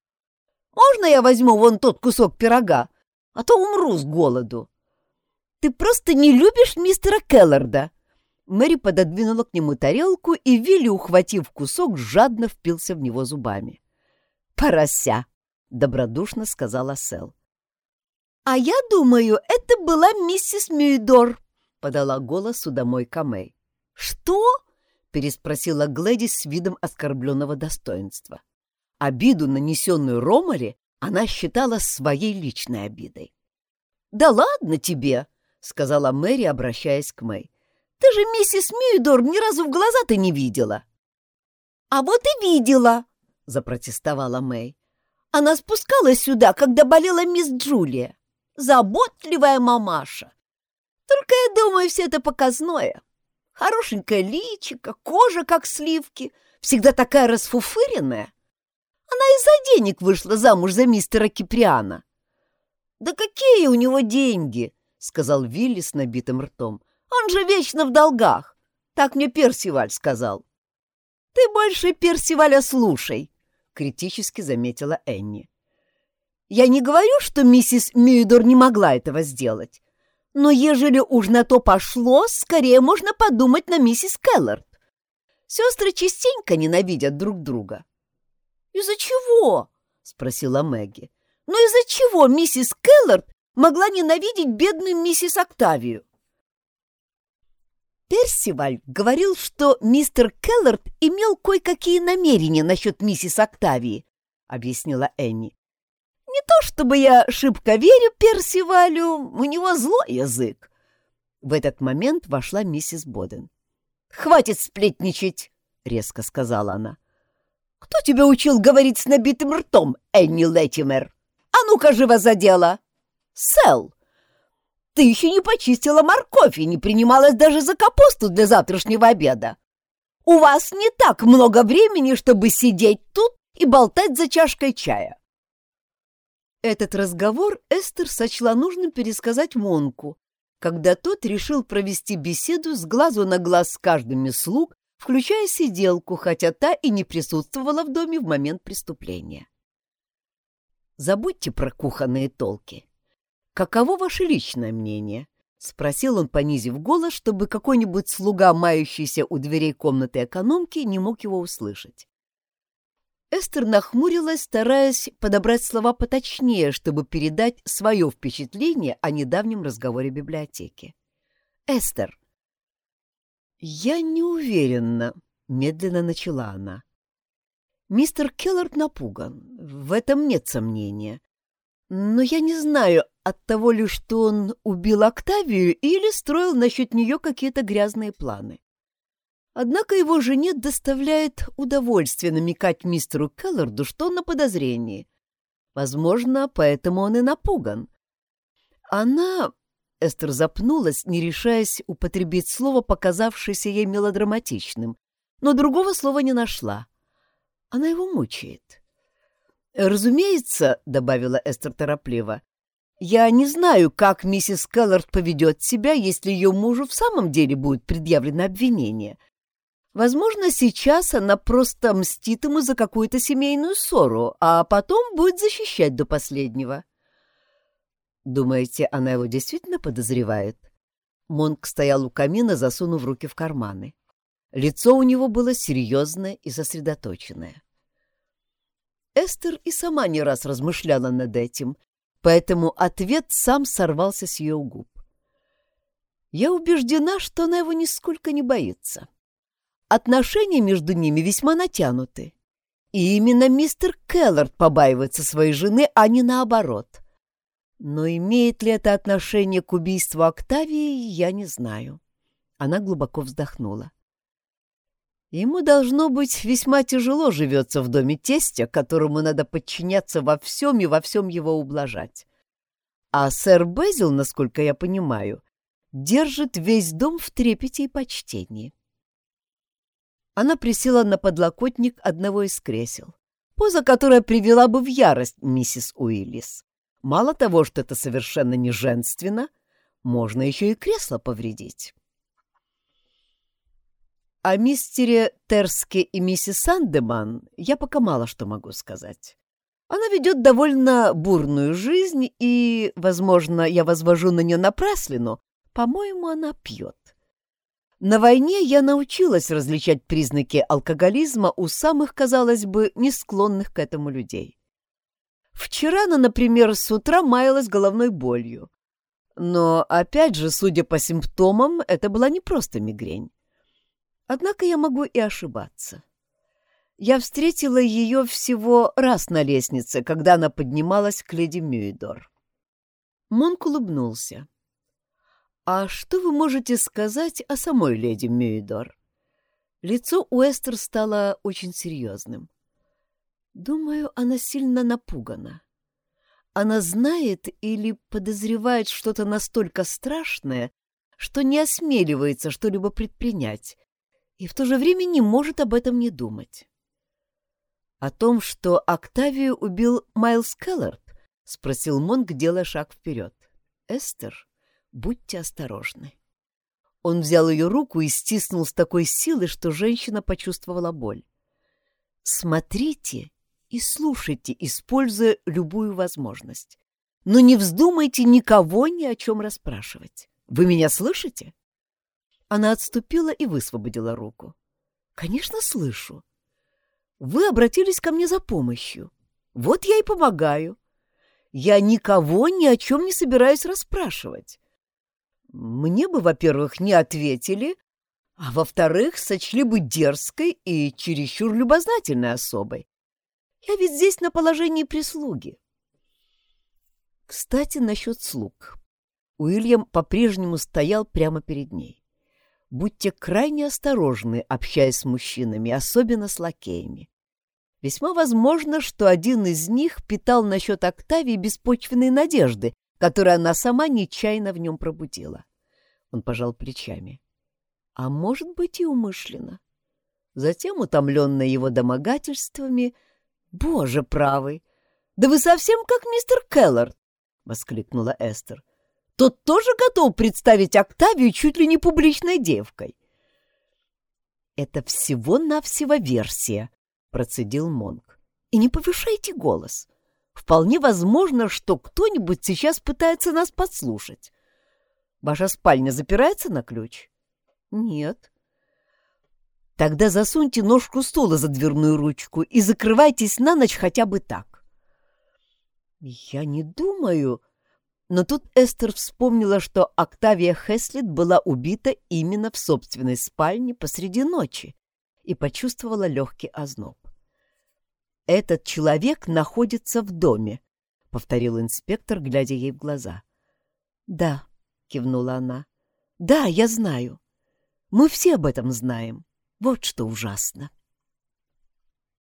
«Можно я возьму вон тот кусок пирога? А то умру с голоду». «Ты просто не любишь мистера Келларда!» Мэри пододвинула к нему тарелку, и Вилли, ухватив кусок, жадно впился в него зубами. «Порося!» — добродушно сказала Сэл. «А я думаю, это была миссис Мюидор», — подала голос судомойка Мэй. «Что?» — переспросила Глэдис с видом оскорбленного достоинства. Обиду, нанесенную Ромаре, она считала своей личной обидой. «Да ладно тебе!» — сказала Мэри, обращаясь к Мэй. «Ты же миссис Мюидор ни разу в глаза-то не видела!» «А вот и видела!» — запротестовала Мэй. «Она спускалась сюда, когда болела мисс Джулия. Заботливая мамаша. Только я думаю, все это показное. Хорошенькое личико, кожа, как сливки, всегда такая расфуфыренная. Она из-за денег вышла замуж за мистера Киприана. «Да какие у него деньги!» — сказал Вилли с набитым ртом. «Он же вечно в долгах!» Так мне Персиваль сказал. «Ты больше Персиваля слушай!» — критически заметила Энни. «Я не говорю, что миссис Мюидор не могла этого сделать. Но ежели уж на то пошло, скорее можно подумать на миссис Келлард. Сестры частенько ненавидят друг друга. «Из-за чего?» — спросила Мэгги. «Но из-за чего миссис Келлард могла ненавидеть бедную миссис Октавию?» Персиваль говорил, что мистер Келлард имел кое-какие намерения насчет миссис Октавии, — объяснила Энни. Не то чтобы я шибко верю Персивалю, у него злой язык. В этот момент вошла миссис Боден. «Хватит сплетничать!» — резко сказала она. «Кто тебя учил говорить с набитым ртом, Энни Леттимер? А ну-ка, живо за дело!» «Сэл, ты еще не почистила морковь и не принималась даже за капусту для завтрашнего обеда. У вас не так много времени, чтобы сидеть тут и болтать за чашкой чая. Этот разговор Эстер сочла нужным пересказать Монку, когда тот решил провести беседу с глазу на глаз с каждым из слуг, включая сиделку, хотя та и не присутствовала в доме в момент преступления. «Забудьте про кухонные толки. Каково ваше личное мнение?» — спросил он, понизив голос, чтобы какой-нибудь слуга, мающийся у дверей комнаты экономки, не мог его услышать. Эстер нахмурилась, стараясь подобрать слова поточнее, чтобы передать свое впечатление о недавнем разговоре библиотеки. «Эстер!» «Я не уверена», — медленно начала она. «Мистер Келлард напуган, в этом нет сомнения. Но я не знаю, от того ли, что он убил Октавию или строил насчет нее какие-то грязные планы. Однако его жене доставляет удовольствие намекать мистеру Келларду, что он на подозрении. Возможно, поэтому он и напуган. Она... Эстер запнулась, не решаясь употребить слово, показавшееся ей мелодраматичным, но другого слова не нашла. Она его мучает. «Разумеется», — добавила Эстер торопливо, — «я не знаю, как миссис Келлард поведет себя, если ее мужу в самом деле будет предъявлено обвинение». Возможно, сейчас она просто мстит ему за какую-то семейную ссору, а потом будет защищать до последнего. Думаете, она его действительно подозревает? Монк стоял у камина, засунув руки в карманы. Лицо у него было серьезное и сосредоточенное. Эстер и сама не раз размышляла над этим, поэтому ответ сам сорвался с ее губ. Я убеждена, что она его нисколько не боится. Отношения между ними весьма натянуты. И именно мистер Келлард побаивается своей жены, а не наоборот. Но имеет ли это отношение к убийству Октавии, я не знаю. Она глубоко вздохнула. Ему, должно быть, весьма тяжело живется в доме тестя, которому надо подчиняться во всем и во всем его ублажать. А сэр Безил, насколько я понимаю, держит весь дом в трепете и почтении. Она присела на подлокотник одного из кресел, поза которая привела бы в ярость миссис Уиллис. Мало того, что это совершенно не женственно, можно еще и кресло повредить. О мистере Терске и миссис Сандеман я пока мало что могу сказать. Она ведет довольно бурную жизнь, и, возможно, я возвожу на нее напраслину, по-моему, она пьет. На войне я научилась различать признаки алкоголизма у самых, казалось бы, не склонных к этому людей. Вчера она, например, с утра маялась головной болью. Но, опять же, судя по симптомам, это была не просто мигрень. Однако я могу и ошибаться. Я встретила ее всего раз на лестнице, когда она поднималась к леди Мюидор. Монк улыбнулся. «А что вы можете сказать о самой леди Мюидор?» Лицо Уэстер стало очень серьезным. «Думаю, она сильно напугана. Она знает или подозревает что-то настолько страшное, что не осмеливается что-либо предпринять, и в то же время не может об этом не думать». «О том, что Октавию убил Майлз Келлард?» — спросил Монг, делая шаг вперед. «Эстер?» Будьте осторожны. Он взял ее руку и стиснул с такой силой, что женщина почувствовала боль. Смотрите и слушайте, используя любую возможность. Но не вздумайте никого ни о чем расспрашивать. Вы меня слышите? Она отступила и высвободила руку. Конечно, слышу. Вы обратились ко мне за помощью. Вот я и помогаю. Я никого ни о чем не собираюсь расспрашивать. Мне бы, во-первых, не ответили, а во-вторых, сочли бы дерзкой и чересчур любознательной особой. Я ведь здесь на положении прислуги. Кстати, насчет слуг. Уильям по-прежнему стоял прямо перед ней. Будьте крайне осторожны, общаясь с мужчинами, особенно с лакеями. Весьма возможно, что один из них питал насчет Октавии беспочвенные надежды, которое она сама нечаянно в нем пробудила. Он пожал плечами. А может быть и умышленно. Затем, утомленная его домогательствами, «Боже правый! Да вы совсем как мистер Келлард!» — воскликнула Эстер. «Тот тоже готов представить Октавию чуть ли не публичной девкой!» «Это всего-навсего версия», — процедил Монк. «И не повышайте голос. Вполне возможно, что кто-нибудь сейчас пытается нас подслушать. Ваша спальня запирается на ключ? Нет. Тогда засуньте ножку стула за дверную ручку и закрывайтесь на ночь хотя бы так. Я не думаю... Но тут Эстер вспомнила, что Октавия Хеслит была убита именно в собственной спальне посреди ночи и почувствовала легкий озноб. «Этот человек находится в доме», — повторил инспектор, глядя ей в глаза. «Да», — кивнула она. «Да, я знаю. Мы все об этом знаем. Вот что ужасно».